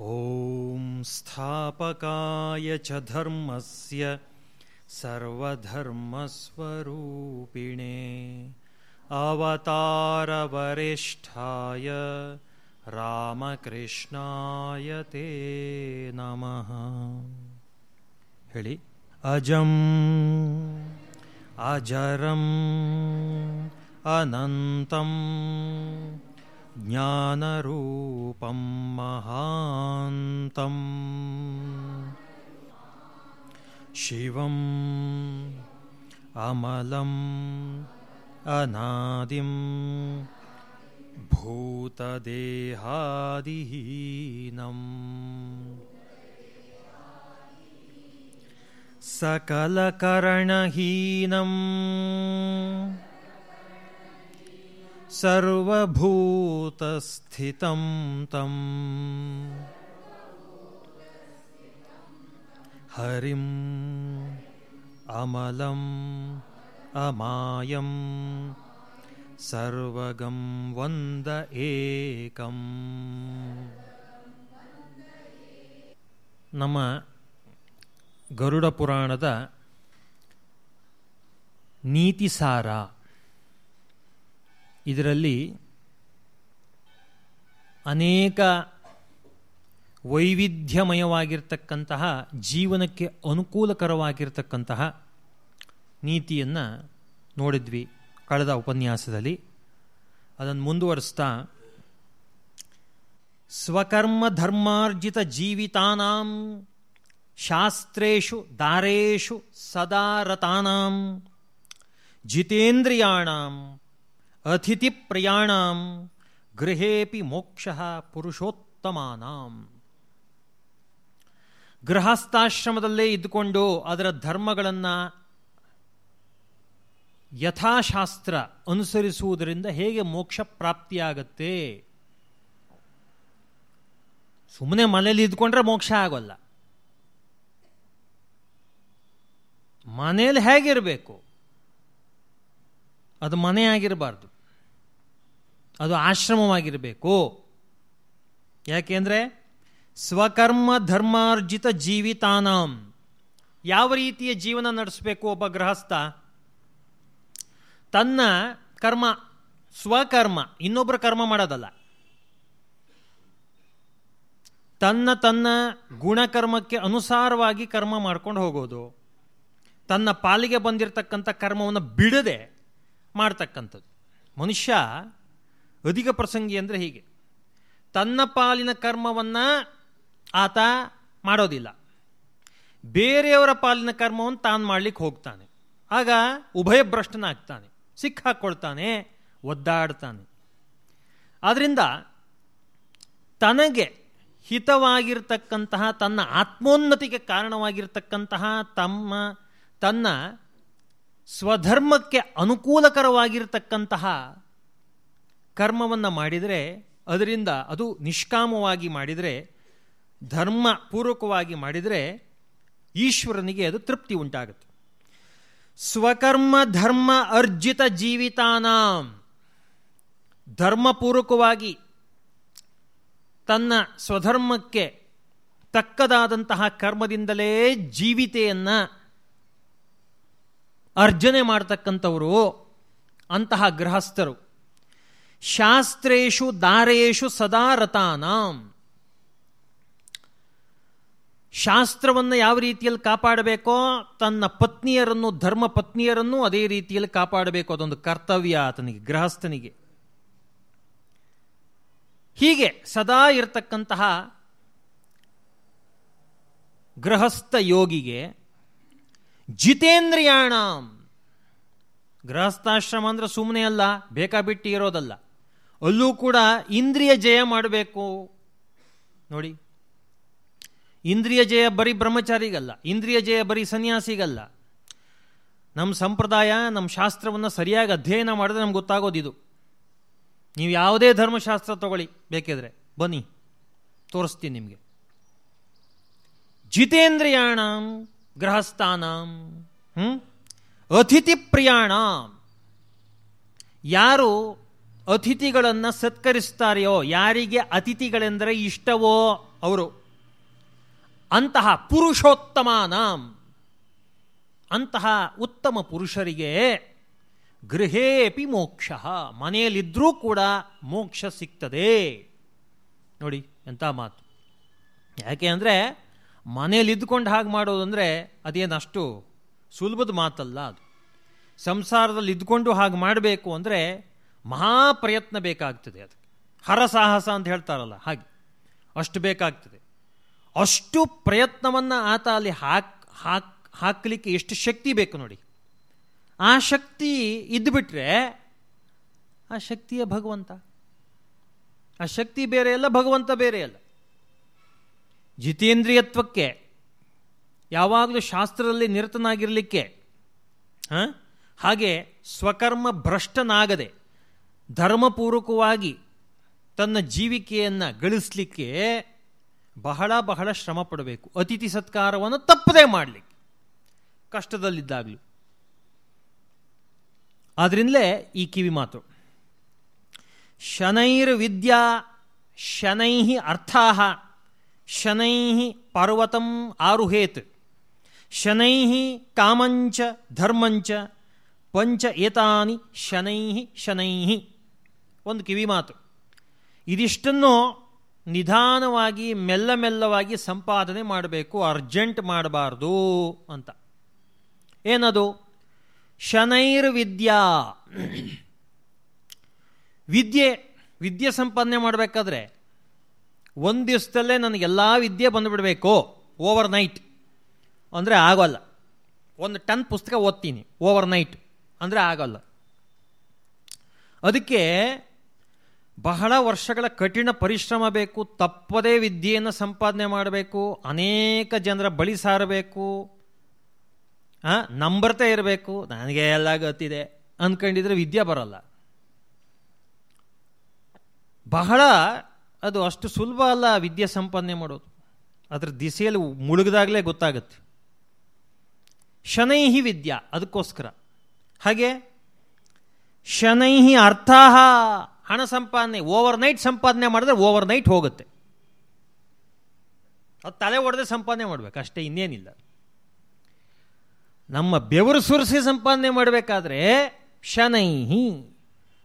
ॐ स्थापकाय च धर्मस्य सर्वधर्मस्वरूपिणे अवतारवरिष्ठाय रामकृष्णाय ते नमः ಹೇಳಿ ಅಜಂ ಅಜರಂ ಅನಂತಂ ज्ञानरूपं महान्तम् शिवम् अमलम् अनादिं भूतदेहादिहीनम् सकलकरणहीनम् सर्वभूतस्थितं तम् हरिम् अमलम् अमायं सर्वगं वन्द एकम् ನಮ್ಮ ಗರುಡ ಪುರಾಣದ ನೀತಿಸಾರ ಇದರಲ್ಲಿ ಅನೇಕ ವೈವಿಧ್ಯಮಯವಾಗಿರ್ತಕ್ಕಂತಹ, ಜೀವನಕ್ಕೆ ಅನುಕೂಲಕರವಾಗಿರ್ತಕ್ಕಂತಹ ನೀತಿಯನ್ನು ನೋಡಿದ್ವಿ ಕಳೆದ ಉಪನ್ಯಾಸದಲ್ಲಿ. ಅದನ್ನು ಮುಂದುವರಿಸ್ತಾ, ಸ್ವಕರ್ಮ ಧರ್ಮಾರ್ಜಿತ ಜೀವಿತಾನಾಂ ಶಾಸ್ತ್ರೇಷು ದಾರೇಶು ಸದಾ ರತಾನಾಂ, ಜಿತೇಂದ್ರಿಯಾಣಾಂ ಅತಿಥಿಪ್ರಿಯಾಣಾಂ ಗೃಹೇಪಿ ಮೋಕ್ಷ ಪುರುಷೋತ್ತಮಾನಾಂ ಗೃಹಸ್ಥಾಶ್ರಮದಲ್ಲೇ ಇದ್ದುಕೊಂಡು ಅದರ ಧರ್ಮಗಳನ್ನು ಯಥಾಶಾಸ್ತ್ರ ಅನುಸರಿಸುವುದರಿಂದ ಹೇಗೆ ಮೋಕ್ಷ ಪ್ರಾಪ್ತಿಯಾಗತ್ತೆ? ಸುಮ್ಮನೆ ಮನೇಲಿ ಇದ್ಕೊಂಡ್ರೆ ಮೋಕ್ಷ ಆಗೋಲ್ಲ. ಮನೇಲಿ ಹೇಗಿರಬೇಕು? ಅದು ಮನೆಯಾಗಿರಬಾರ್ದು ಅದು ಆಶ್ರಮವಾಗಿರಬೇಕು. ಯಾಕೆಂದರೆ ಸ್ವಕರ್ಮ ಧರ್ಮಾರ್ಜಿತ ಜೀವಿತಾನಾಂ. ಯಾವ ರೀತಿಯ ಜೀವನ ನಡೆಸಬೇಕು ಒಬ್ಬ ಗೃಹಸ್ಥ? ತನ್ನ ಕರ್ಮ, ಸ್ವಕರ್ಮ ಇನ್ನೊಬ್ಬರ ಕರ್ಮ ಮಾಡೋದಲ್ಲ. ತನ್ನ ತನ್ನ ಗುಣಕರ್ಮಕ್ಕೆ ಅನುಸಾರವಾಗಿ ಕರ್ಮ ಮಾಡ್ಕೊಂಡು ಹೋಗೋದು. ತನ್ನ ಪಾಲಿಗೆ ಬಂದಿರತಕ್ಕಂಥ ಕರ್ಮವನ್ನು ಬಿಡದೆ ಮಾಡ್ತಕ್ಕಂಥದ್ದು. ಮನುಷ್ಯ ಅಧಿಕ ಪ್ರಸಂಗಿ ಅಂದರೆ ಹೀಗೆ. ತನ್ನ ಪಾಲಿನ ಕರ್ಮವನ್ನು ಆತ ಮಾಡೋದಿಲ್ಲ. ಬೇರೆಯವರ ಪಾಲಿನ ಕರ್ಮವನ್ನು ತಾನು ಮಾಡಲಿಕ್ಕೆ ಹೋಗ್ತಾನೆ. ಆಗ ಉಭಯ ಉಭಯಭ್ರಷ್ಟನಾಗ್ತಾನೆ ಸಿಕ್ಕಾಕ್ಕೊಳ್ತಾನೆ ಒದ್ದಾಡ್ತಾನೆ. ಆದ್ದರಿಂದ ತನಗೆ ಹಿತವಾಗಿರ್ತಕ್ಕಂತಹ, ತನ್ನ ಆತ್ಮೋನ್ನತಿಗೆ ಕಾರಣವಾಗಿರ್ತಕ್ಕಂತಹ ತಮ್ಮ, ತನ್ನ ಸ್ವಧರ್ಮಕ್ಕೆ ಅನುಕೂಲಕರವಾಗಿರ್ತಕ್ಕಂತಹ ಕರ್ಮವನ್ನು ಮಾಡಿದರೆ, ಅದರಿಂದ ಅದು ನಿಷ್ಕಾಮವಾಗಿ ಮಾಡಿದರೆ, ಧರ್ಮ ಪೂರ್ವಕವಾಗಿ ಮಾಡಿದರೆ, ಈಶ್ವರನಿಗೆ ಅದು ತೃಪ್ತಿ ಉಂಟಾಗುತ್ತೆ. ಸ್ವಕರ್ಮ ಧರ್ಮ ಅರ್ಜಿತ ಜೀವಿತಾನಾಂ. ಧರ್ಮಪೂರ್ವಕವಾಗಿ ತನ್ನ ಸ್ವಧರ್ಮಕ್ಕೆ ತಕ್ಕದಾದಂತಹ ಕರ್ಮದಿಂದಲೇ ಜೀವಿತೆಯನ್ನು ಅರ್ಜನೆ ಮಾಡ್ತಕ್ಕಂಥವರು ಅಂತಹ ಗೃಹಸ್ಥರು. ಶಾಸ್ತ್ರೇಶು ದಾರೇಶು ಸದಾ ರತಾನಾಂ. ಶಾಸ್ತ್ರವನ್ನು ಯಾವ ರೀತಿಯಲ್ಲಿ ಕಾಪಾಡಬೇಕೋ ತನ್ನ ಪತ್ನಿಯರನ್ನು, ಧರ್ಮ ಪತ್ನಿಯರನ್ನು ಅದೇ ರೀತಿಯಲ್ಲಿ ಕಾಪಾಡಬೇಕು. ಅದೊಂದು ಕರ್ತವ್ಯ ಆತನಿಗೆ, ಗೃಹಸ್ಥನಿಗೆ. ಹೀಗೆ ಸದಾ ಇರತಕ್ಕಂತಹ ಗೃಹಸ್ಥ ಯೋಗಿಗೆ ಜಿತೇಂದ್ರಿಯಾಣ. ಗೃಹಸ್ಥಾಶ್ರಮ ಅಂದ್ರೆ ಸುಮ್ಮನೆ ಅಲ್ಲ, ಬೇಕಾಬಿಟ್ಟಿ ಇರೋದಲ್ಲ. ಅಲ್ಲೂ ಕೂಡ ಇಂದ್ರಿಯ ಜಯ ಮಾಡಬೇಕು. ನೋಡಿ, ಇಂದ್ರಿಯ ಜಯ ಬರೀ ಬ್ರಹ್ಮಚಾರಿಗಲ್ಲ, ಇಂದ್ರಿಯ ಜಯ ಬರೀ ಸನ್ಯಾಸಿಗಲ್ಲ. ನಮ್ಮ ಸಂಪ್ರದಾಯ ನಮ್ಮ ಶಾಸ್ತ್ರವನ್ನು ಸರಿಯಾಗಿ ಅಧ್ಯಯನ ಮಾಡಿದ್ರೆ ನಮ್ಗೆ ಗೊತ್ತಾಗೋದಿದು ನೀವು ಯಾವುದೇ ಧರ್ಮಶಾಸ್ತ್ರ ತಗೊಳ್ಳಿ, ಬೇಕಿದ್ರೆ. ಬನ್ನಿ, ತೋರಿಸ್ತೀನಿ ನಿಮಗೆ. ಜಿತೇಂದ್ರಿಯಾಣ ಗೃಹಸ್ಥಾನ ಅತಿಥಿ ಪ್ರಿಯಾಣ ಯಾರು ಅತಿಥಿಗಳನ್ನು ಸತ್ಕರಿಸ್ತಾರೆಯೋ, ಯಾರಿಗೆ ಅತಿಥಿಗಳೆಂದರೆ ಇಷ್ಟವೋ ಅವರು, ಅಂತಹ ಪುರುಷೋತ್ತಮಾನಾಂ, ಅಂತಹ ಉತ್ತಮ ಪುರುಷರಿಗೆ ಗೃಹೇಪಿ ಮೋಕ್ಷ ಮನೆಯಲ್ಲಿದ್ದರೂ ಕೂಡ ಮೋಕ್ಷ ಸಿಗ್ತದೆ. ನೋಡಿ, ಎಂಥ ಮಾತು. ಯಾಕೆ ಅಂದರೆ, ಮನೆಯಲ್ಲಿದ್ದುಕೊಂಡು ಹಾಗೆ ಮಾಡೋದು ಅಂದರೆ ಅದೇನಷ್ಟು ಸುಲಭದ ಮಾತಲ್ಲ ಅದು. ಸಂಸಾರದಲ್ಲಿ ಇದ್ಕೊಂಡು ಹಾಗೆ ಮಾಡಬೇಕು ಅಂದರೆ ಮಹಾಪ್ರಯತ್ನ ಬೇಕಾಗ್ತದೆ ಅದಕ್ಕೆ ಹರಸಾಹಸ ಅಂತ ಹೇಳ್ತಾರಲ್ಲ, ಹಾಗೆ. ಅಷ್ಟು ಬೇಕಾಗ್ತದೆ. ಅಷ್ಟು ಪ್ರಯತ್ನವನ್ನು ಆತ ಅಲ್ಲಿ ಹಾಕ್ ಹಾಕ್, ಹಾಕಲಿಕ್ಕೆ ಎಷ್ಟು ಶಕ್ತಿ ಬೇಕು ನೋಡಿ. ಆ ಶಕ್ತಿ ಇದ್ದುಬಿಟ್ರೆ ಆ ಶಕ್ತಿಯ ಭಗವಂತ. ಆ ಶಕ್ತಿ ಬೇರೆ ಅಲ್ಲ, ಭಗವಂತ ಬೇರೆ ಅಲ್ಲ. ಜಿತೇಂದ್ರಿಯತ್ವಕ್ಕೆ, ಯಾವಾಗಲೂ ಶಾಸ್ತ್ರದಲ್ಲಿ ನಿರತನಾಗಿರಲಿಕ್ಕೆ ಹಾಗೆ ಸ್ವಕರ್ಮ ಭ್ರಷ್ಟನಾಗದೆ ಧರ್ಮಪೂರ್ವಕವಾಗಿ ತನ್ನ ಜೀವಿಕೆಯನ್ನು ಗಳಿಸಲಿಕ್ಕೆ ಬಹಳ ಬಹಳ ಶ್ರಮ ಪಡಬೇಕು. ಅತಿಥಿ ಸತ್ಕಾರವನ್ನು ತಪ್ಪದೇ ಮಾಡಲಿಕ್ಕೆ. ಕಷ್ಟದಲ್ಲಿದ್ದಾಗಲೂ. ಆದ್ರಿಂದಲೇ ಈ ಕಿವಿ ಮಾತು. ಶನೈರ್ ವಿದ್ಯಾ ಶನೈ ಅರ್ಥ ಶನೈ ಪರ್ವತಂ ಆರುಹೇತ್ ಶನೈ ಕಾಮಂಚ ಧರ್ಮಂಚ ಪಂಚ ಏತಾನಿ ಶನೈ ಶನೈ ಒಂದು ಕಿವಿ ಮಾತು. ಇದಿಷ್ಟನ್ನು ನಿಧಾನವಾಗಿ, ಮೆಲ್ಲ ಮೆಲ್ಲವಾಗಿ ಸಂಪಾದನೆ ಮಾಡಬೇಕು, ಅರ್ಜೆಂಟ್ ಮಾಡಬಾರ್ದು ಅಂತ. ಏನದು? ಶನೈರ್ ವಿದ್ಯಾ. ವಿದ್ಯೆ ವಿದ್ಯೆ ಸಂಪಾದನೆ ಮಾಡಬೇಕಾದ್ರೆ ಒಂದು ದಿವಸದಲ್ಲೇ ನನಗೆಲ್ಲ ವಿದ್ಯೆ ಬಂದುಬಿಡಬೇಕು ಓವರ್ ನೈಟ್ ಅಂದರೆ ಆಗೋಲ್ಲ. ಒಂದು ಟನ್ ಪುಸ್ತಕ ಓದ್ತೀನಿ ಓವರ್ ನೈಟ್ ಅಂದರೆ ಆಗೋಲ್ಲ. ಅದಕ್ಕೆ ಬಹಳ ವರ್ಷಗಳ ಕಠಿಣ ಪರಿಶ್ರಮ ಬೇಕು, ತಪ್ಪದೇ ವಿದ್ಯೆಯನ್ನು ಸಂಪಾದನೆ ಮಾಡಬೇಕು, ಅನೇಕ ಜನರ ಬಳಿ ಸಾರಬೇಕು ನಂಬ್ರತೆ ಇರಬೇಕು, ನನಗೆ ಎಲ್ಲ ಗೊತ್ತಿದೆ ಅಂದ್ಕೊಂಡಿದ್ರೆ ವಿದ್ಯೆ ಬರಲ್ಲ. ಬಹಳ ಅದು ಅಷ್ಟು ಸುಲಭ ಅಲ್ಲ ವಿದ್ಯೆ ಸಂಪಾದನೆ ಮಾಡೋದು. ಅದರ ದಿಸೆಯಲ್ಲಿ ಮುಳುಗಿದಾಗಲೇ ಗೊತ್ತಾಗುತ್ತೆ. ಶನೈಹಿ ವಿದ್ಯಾ, ಅದಕ್ಕೋಸ್ಕರ. ಹಾಗೆ, ಶನೈಹಿ ಅರ್ಥಾಹ. ಹಣ ಸಂಪಾದನೆ ಓವರ್ ನೈಟ್ ಸಂಪಾದನೆ ಮಾಡಿದ್ರೆ ಓವರ್ ನೈಟ್ ಹೋಗುತ್ತೆ. ಅದು ತಲೆ ಒಡೆದೇ ಸಂಪಾದನೆ ಮಾಡಬೇಕು, ಅಷ್ಟೇ ಇನ್ನೇನಿಲ್ಲ. ನಮ್ಮ ಬೆವರು ಸುರಿಸಿ ಸಂಪಾದನೆ ಮಾಡಬೇಕಾದ್ರೆ ಶನೈಹಿ,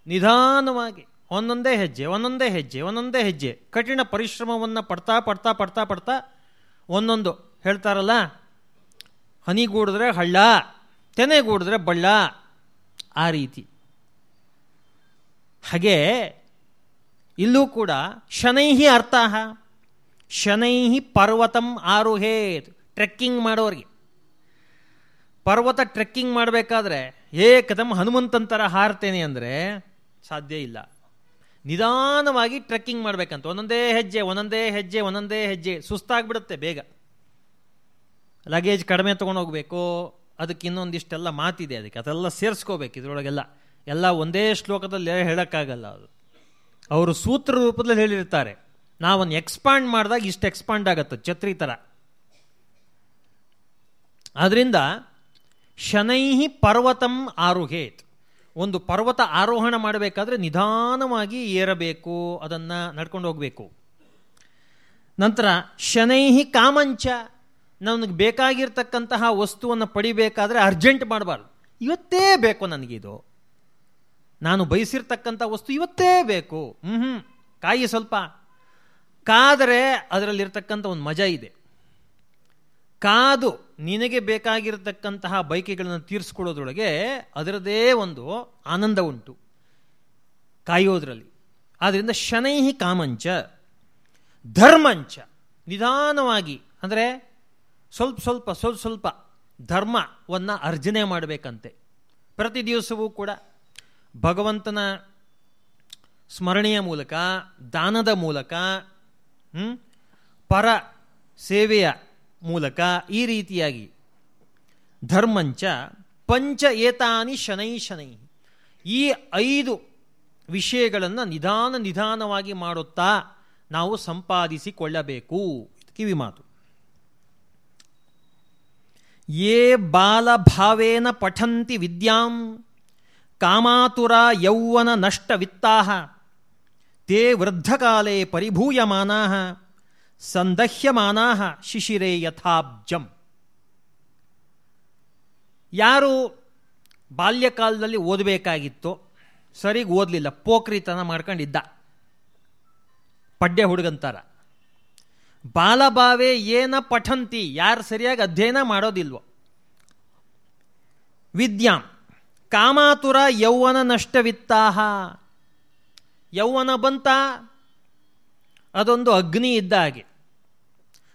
ನಿಧಾನವಾಗಿ, ಒಂದೊಂದೇ ಹೆಜ್ಜೆ ಒಂದೊಂದೇ ಹೆಜ್ಜೆ ಒಂದೊಂದೇ ಹೆಜ್ಜೆ, ಕಠಿಣ ಪರಿಶ್ರಮವನ್ನು ಪಡ್ತಾ ಪಡ್ತಾ ಪಡ್ತಾ ಪಡ್ತಾ, ಒಂದೊಂದು ಹೇಳ್ತಾರಲ್ಲ ಹನಿಗೂಡಿದ್ರೆ ಹಳ್ಳ ತೆನೆಗೂಡಿದ್ರೆ ಬಳ್ಳ, ಆ ರೀತಿ. ಹಾಗೆ ಇಲ್ಲೂ ಕೂಡ ಶನೈಹಿ ಅರ್ಥ ಶನೈಹಿ ಪರ್ವತಂ ಆರುಹೇತ್. ಟ್ರೆಕ್ಕಿಂಗ್ ಮಾಡೋರಿಗೆ. ಪರ್ವತ ಟ್ರೆಕ್ಕಿಂಗ್ ಮಾಡಬೇಕಾದ್ರೆ ಏಕದಮ್ ಹನುಮಂತಂತರ ಹಾರ್ತೇನೆ ಅಂದರೆ ಸಾಧ್ಯ ಇಲ್ಲ. ನಿಧಾನವಾಗಿ ಟ್ರೆಕ್ಕಿಂಗ್ ಮಾಡಬೇಕಂತ. ಒಂದೊಂದೇ ಹೆಜ್ಜೆ ಒಂದೊಂದೇ ಹೆಜ್ಜೆ ಒಂದೊಂದೇ ಹೆಜ್ಜೆ. ಸುಸ್ತಾಗ್ಬಿಡುತ್ತೆ ಬೇಗ. ಲಗೇಜ್ ಕಡಿಮೆ ತೊಗೊಂಡೋಗ್ಬೇಕು. ಅದಕ್ಕೆ ಇನ್ನೊಂದಿಷ್ಟೆಲ್ಲ ಮಾತಿದೆ ಅದಕ್ಕೆ. ಅದೆಲ್ಲ ಸೇರಿಸ್ಕೋಬೇಕು ಇದರೊಳಗೆಲ್ಲ. ಎಲ್ಲ ಒಂದೇ ಶ್ಲೋಕದಲ್ಲಿ ಹೇಳೋಕ್ಕಾಗಲ್ಲ ಅದು. ಅವರು ಸೂತ್ರ ರೂಪದಲ್ಲಿ ಹೇಳಿರ್ತಾರೆ. ನಾವೊಂದು ಎಕ್ಸ್ಪಾಂಡ್ ಮಾಡಿದಾಗ ಇಷ್ಟು ಎಕ್ಸ್ಪಾಂಡ್ ಆಗುತ್ತೆ, ಛತ್ರಿ ಥರ ಆದ್ದರಿಂದ ಶನೈಹಿ ಪರ್ವತಂ ಆರುಹೇತ್. ಒಂದು ಪರ್ವತ ಆರೋಹಣ ಮಾಡಬೇಕಾದ್ರೆ ನಿಧಾನವಾಗಿ ಏರಬೇಕು, ಅದನ್ನು ನಡ್ಕೊಂಡು ಹೋಗಬೇಕು. ನಂತರ, ಶನೈಹಿ ಕಾಮಂಚ. ನನಗೆ ಬೇಕಾಗಿರ್ತಕ್ಕಂತಹ ವಸ್ತುವನ್ನು ಪಡಿಬೇಕಾದ್ರೆ ಅರ್ಜೆಂಟ್ ಮಾಡಬಾರ್ದು. ಇವತ್ತೇ ಬೇಕು ನನಗಿದು ನಾನು ಬಯಸಿರ್ತಕ್ಕಂಥ ವಸ್ತು ಇವತ್ತೇ ಬೇಕು. ಹ್ಞೂ ಕಾಯಿ ಸ್ವಲ್ಪ. ಕಾದರೆ ಅದರಲ್ಲಿರ್ತಕ್ಕಂಥ ಒಂದು ಮಜಾ ಇದೆ. ಕಾದು ನಿನಗೆ ಬೇಕಾಗಿರತಕ್ಕಂತಹ ಬೈಕೆಗಳನ್ನು ತೀರಿಸ್ಕೊಳ್ಳೋದ್ರೊಳಗೆ ಅದರದೇ ಒಂದು ಆನಂದ ಉಂಟು ಕಾಯೋದ್ರಲ್ಲಿ. ಆದ್ದರಿಂದ ಶನೈಹಿ ಕಾಮಂಚ, ಧರ್ಮಂಚ, ನಿಧಾನವಾಗಿ ಅಂದರೆ ಸ್ವಲ್ಪ ಸ್ವಲ್ಪ ಸ್ವಲ್ಪ ಸ್ವಲ್ಪ ಧರ್ಮವನ್ನು ಅರ್ಜನೆ ಮಾಡಬೇಕಂತೆ. ಪ್ರತಿ ದಿವಸವೂ ಕೂಡ ಭಗವಂತನ ಸ್ಮರಣೆಯ ಮೂಲಕ, ದಾನದ ಮೂಲಕ ಪರ ಸೇವೆಯ ಮೂಲಕ ಈ ರೀತಿಯಾಗಿ ಧರ್ಮಂಚ ಪಂಚ ಏತಾನಿ ಶನೈ ಶನೈ ಈ ಐದು ವಿಷಯಗಳನ್ನು ನಿಧಾನ ನಿಧಾನವಾಗಿ ಮಾಡುತ್ತಾ ನಾವು ಸಂಪಾದಿಸಿಕೊಳ್ಳಬೇಕು. ಕಿವಿ ಮಾತು. ಯೇ ಬಾಲಭಾವೇನ ಪಠಂತಿ ವಿದ್ಯಾಂ ಕಾಮಾತುರ ಯೌವನ ನಷ್ಟ ವಿತ್ತಾಹ ತೇ ವೃದ್ಧಕಾಲೇ ಪರಿಭೂಯಮಾನಾ ಸಂದಹ್ಯಮಾನಾ ಶಿಶಿರೇ ಯಥಾಬ್ಜಂ. ಯಾರು ಬಾಲ್ಯಕಾಲದಲ್ಲಿ ಓದಬೇಕಾಗಿತ್ತು, ಸರಿಗೆ ಓದಲಿಲ್ಲ ಪೋಕ್ರಿತನ ಮಾಡ್ಕೊಂಡಿದ್ದ. ಪಡ್ಡೆ ಹುಡುಗಂತಾರ. ಬಾಲಭಾವೆ ಏನ ಪಠಂತಿ, ಯಾರು ಸರಿಯಾಗಿ ಅಧ್ಯಯನ ಮಾಡೋದಿಲ್ವೋ. ವಿದ್ಯಾಂ. ಕಾಮಾತುರ ಯೌವನ ನಷ್ಟವಿತ್ತಾಹ. ಯೌವನ ಬಂತ, ಅದೊಂದು ಅಗ್ನಿ ಇದ್ದ ಹಾಗೆ.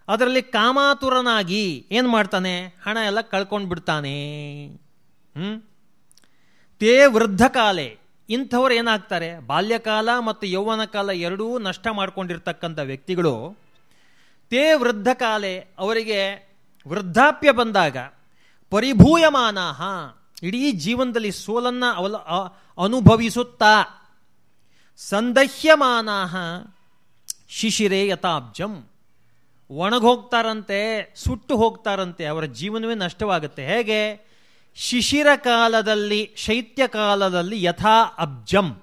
ಅದರಲ್ಲಿ ಕಾಮಾತುರನಾಗಿ ಏನು ಮಾಡ್ತಾನೆ? ಹಣ ಎಲ್ಲ ಕಳ್ಕೊಂಡು ಬಿಡ್ತಾನೆ. ಹ್ಞೂ ತೇ ವೃದ್ಧ ಕಾಲೆ, ಇಂಥವ್ರು ಏನಾಗ್ತಾರೆ? ಬಾಲ್ಯಕಾಲ ಮತ್ತು ಯೌವನ ಕಾಲ ಎರಡೂ ನಷ್ಟ ಮಾಡ್ಕೊಂಡಿರ್ತಕ್ಕಂಥ ವ್ಯಕ್ತಿಗಳು. ತೇ ವೃದ್ಧ ಕಾಲೆ, ಅವರಿಗೆ ವೃದ್ಧಾಪ್ಯ ಬಂದಾಗ ಪರಿಭೂಯಮಾನಾಹ. ಇಡೀ ಜೀವನದಲ್ಲಿ ಸೋಲನ್ನು ಅವಲ ಅನುಭವಿಸುತ್ತಾ ಸಂದಹ್ಯಮಾನ ಶಿಶಿರೇ ಯಥಾಬ್ಜಂ. ಒಣಗೋಗ್ತಾರಂತೆ ಸುಟ್ಟು ಹೋಗ್ತಾರಂತೆ ಅವರ ಜೀವನವೇ ನಷ್ಟವಾಗುತ್ತೆ. ಹೇಗೆ? ಶಿಶಿರ ಕಾಲದಲ್ಲಿ, ಶೈತ್ಯ ಕಾಲದಲ್ಲಿ ಯಥಾ ಅಬ್ಜಂ.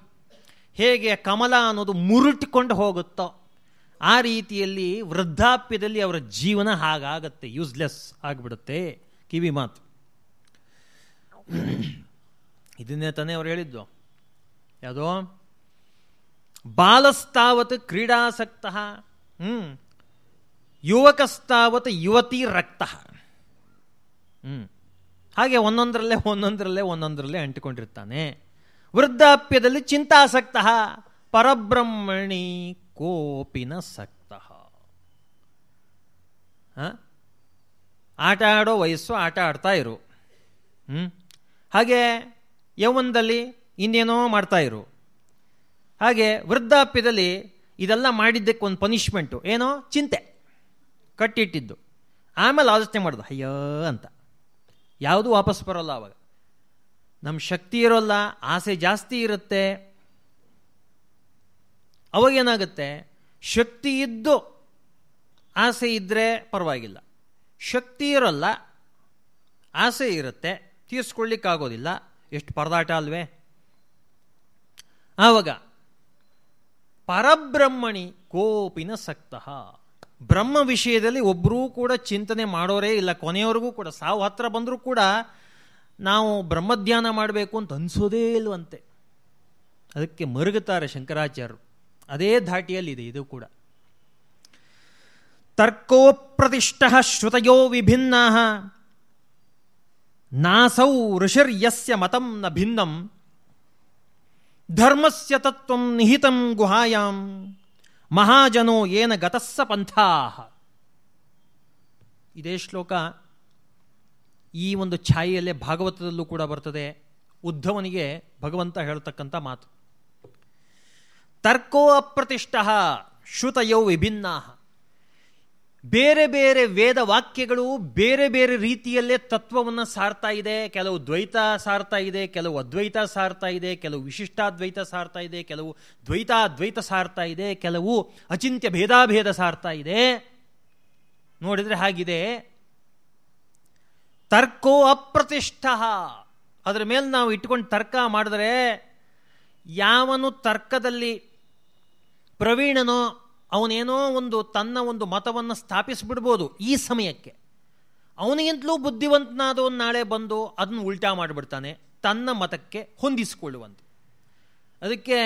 ಹೇಗೆ? ಕಮಲ ಅನ್ನೋದು ಮುರುಟಿಕೊಂಡು ಹೋಗುತ್ತೋ, ಆ ರೀತಿಯಲ್ಲಿ ವೃದ್ಧಾಪ್ಯದಲ್ಲಿ ಅವರ ಜೀವನ ಹಾಗಾಗತ್ತೆ, ಯೂಸ್ಲೆಸ್ ಆಗಿಬಿಡುತ್ತೆ. ಕಿವಿ ಮಾತು. ಇದನ್ನೇ ತಾನೇ ಅವ್ರು ಹೇಳಿದ್ದು. ಯಾವುದೋ? ಬಾಲಸ್ತಾವತ್ ಕ್ರೀಡಾಸಕ್ತ ಹ್ಞೂ ಯುವಕಸ್ತಾವತ್ ಯುವತಿ ರಕ್ತ ಹ್ಞೂ ಹಾಗೆ ಒಂದೊಂದರಲ್ಲೇ ಒಂದೊಂದರಲ್ಲೇ ಒಂದೊಂದರಲ್ಲೇ ಅಂಟಿಕೊಂಡಿರ್ತಾನೆ. ವೃದ್ಧಾಪ್ಯದಲ್ಲಿ ಚಿಂತಾಸಕ್ತ, ಪರಬ್ರಹ್ಮಣಿ ಕೋಪಿನ ಸಕ್ತ. ಆಟ ಆಡೋ ವಯಸ್ಸು ಆಟ ಆಡ್ತಾ ಇರು. ಹ್ಞೂ ಹಾಗೆ ಯೌವನದಲ್ಲಿ ಇನ್ನೇನೋ ಮಾಡ್ತಾ ಇರು. ಹಾಗೆ ವೃದ್ಧಾಪ್ಯದಲ್ಲಿ ಇದೆಲ್ಲ ಮಾಡಿದ್ದಕ್ಕೆ ಒಂದು ಪನಿಷ್ಮೆಂಟು ಏನೋ ಚಿಂತೆ ಕಟ್ಟಿಟ್ಟಿದ್ದು. ಆಮೇಲೆ ಆಲೋಚನೆ ಮಾಡೋದು, ಅಯ್ಯೋ ಅಂತ. ಯಾವುದೂ ವಾಪಸ್ ಬರೋಲ್ಲ ಅವಾಗ. ನಮ್ಮ ಶಕ್ತಿ ಇರೋಲ್ಲ, ಆಸೆ ಜಾಸ್ತಿ ಇರುತ್ತೆ. ಅವಾಗೇನಾಗುತ್ತೆ ಶಕ್ತಿ ಇದ್ದು ಆಸೆ ಇದ್ದರೆ ಪರವಾಗಿಲ್ಲ. ಶಕ್ತಿ ಇರೋಲ್ಲ, ಆಸೆ ಇರುತ್ತೆ. ತೀರಿಸ್ಕೊಳ್ಳಿಕ್ಕಾಗೋದಿಲ್ಲ. ಎಷ್ಟು ಪರದಾಟ ಅಲ್ವೇ? ಆವಾಗ, ಪರಬ್ರಹ್ಮಣಿ ಕೋಪಿನ ಸಕ್ತಃ. ಬ್ರಹ್ಮ ವಿಷಯದಲ್ಲಿ ಒಬ್ಬರೂ ಕೂಡ ಚಿಂತನೆ ಮಾಡೋರೇ ಇಲ್ಲ. ಕೊನೆಯವರೆಗೂ ಕೂಡ, ಸಾವು ಹತ್ರ ಬಂದರೂ ಕೂಡ ನಾವು ಬ್ರಹ್ಮಧ್ಯಾನ ಮಾಡಬೇಕು ಅಂತ ಅನಿಸೋದೇ ಇಲ್ವಂತೆ. ಅದಕ್ಕೆ ಮರುಗುತ್ತಾರೆ ಶಂಕರಾಚಾರ್ಯರು. ಅದೇ ಧಾಟಿಯಲ್ಲಿದೆ ಇದು ಕೂಡ. ತರ್ಕೋಪ್ರತಿಷ್ಠ ಶ್ರುತಯೋ ವಿಭಿನ್ನ. ನಾಸೌ ಋಷಿರ್ಯಸ್ಯ ಮತಂ ನ ಭಿನ್ನಂ. ಧರ್ಮಸ್ಯ ತತ್ವಂ ನಿಹಿತಂ ಗುಹಾಯಾಂ. ಮಹಾಜನೋ ಏನ ಗತಸ್ಸ ಪಂಥಾ. ಇದೇ ಶ್ಲೋಕ ಈ ಒಂದು ಛಾಯೆಯಲ್ಲೇ ಭಾಗವತದಲ್ಲೂ ಕೂಡ ಬರ್ತದೆ. ಉದ್ಧವನಿಗೆ ಭಗವಂತ ಹೇಳ್ತಕ್ಕಂಥ ಮಾತು. ತರ್ಕೋ ಅಪ್ರತಿಷ್ಠ ಶ್ರುತಯೋ ವಿಭಿನ್ನ. ಬೇರೆ ಬೇರೆ ವೇದ ವಾಕ್ಯಗಳು ಬೇರೆ ಬೇರೆ ರೀತಿಯಲ್ಲೇ ತತ್ವವನ್ನು ಸಾರ್ತಾ ಇದೆ, ಕೆಲವು ದ್ವೈತ ಸಾರ್ತಾ ಇದೆ, ಕೆಲವು ಅದ್ವೈತ ಸಾರ್ತಾ ಇದೆ, ಕೆಲವು ವಿಶಿಷ್ಟಾದ್ವೈತ ಸಾರ್ತಾ ಇದೆ, ಕೆಲವು ದ್ವೈತಾದ್ವೈತ ಸಾರ್ತಾ ಇದೆ, ಕೆಲವು ಅಚಿಂತ್ಯ ಭೇದಾಭೇದ ಸಾರ್ತಾ ಇದೆ. ನೋಡಿದರೆ ಹಾಗಿದೆ, ತರ್ಕೋ ಅಪ್ರತಿಷ್ಠ. ಅದರ ಮೇಲೆ ನಾವು ಇಟ್ಕೊಂಡು ತರ್ಕ ಮಾಡಿದರೆ, ಯಾವನು ತರ್ಕದಲ್ಲಿ ಪ್ರವೀಣನೋ ಅವನೇನೋ ಒಂದು ತನ್ನ ಒಂದು ಮತವನ್ನು ಸ್ಥಾಪಿಸಿಬಿಡ್ಬೋದು ಈ ಸಮಯಕ್ಕೆ. ಅವನಿಗಿಂತಲೂ ಬುದ್ಧಿವಂತನಾದವನು ನಾಳೆ ಬಂದು ಅದನ್ನು ಉಲ್ಟಾ ಮಾಡಿಬಿಡ್ತಾನೆ, ತನ್ನ ಮತಕ್ಕೆ ಹೊಂದಿಸಿಕೊಳ್ಳುವಂತೆ. ಅದಕ್ಕೆ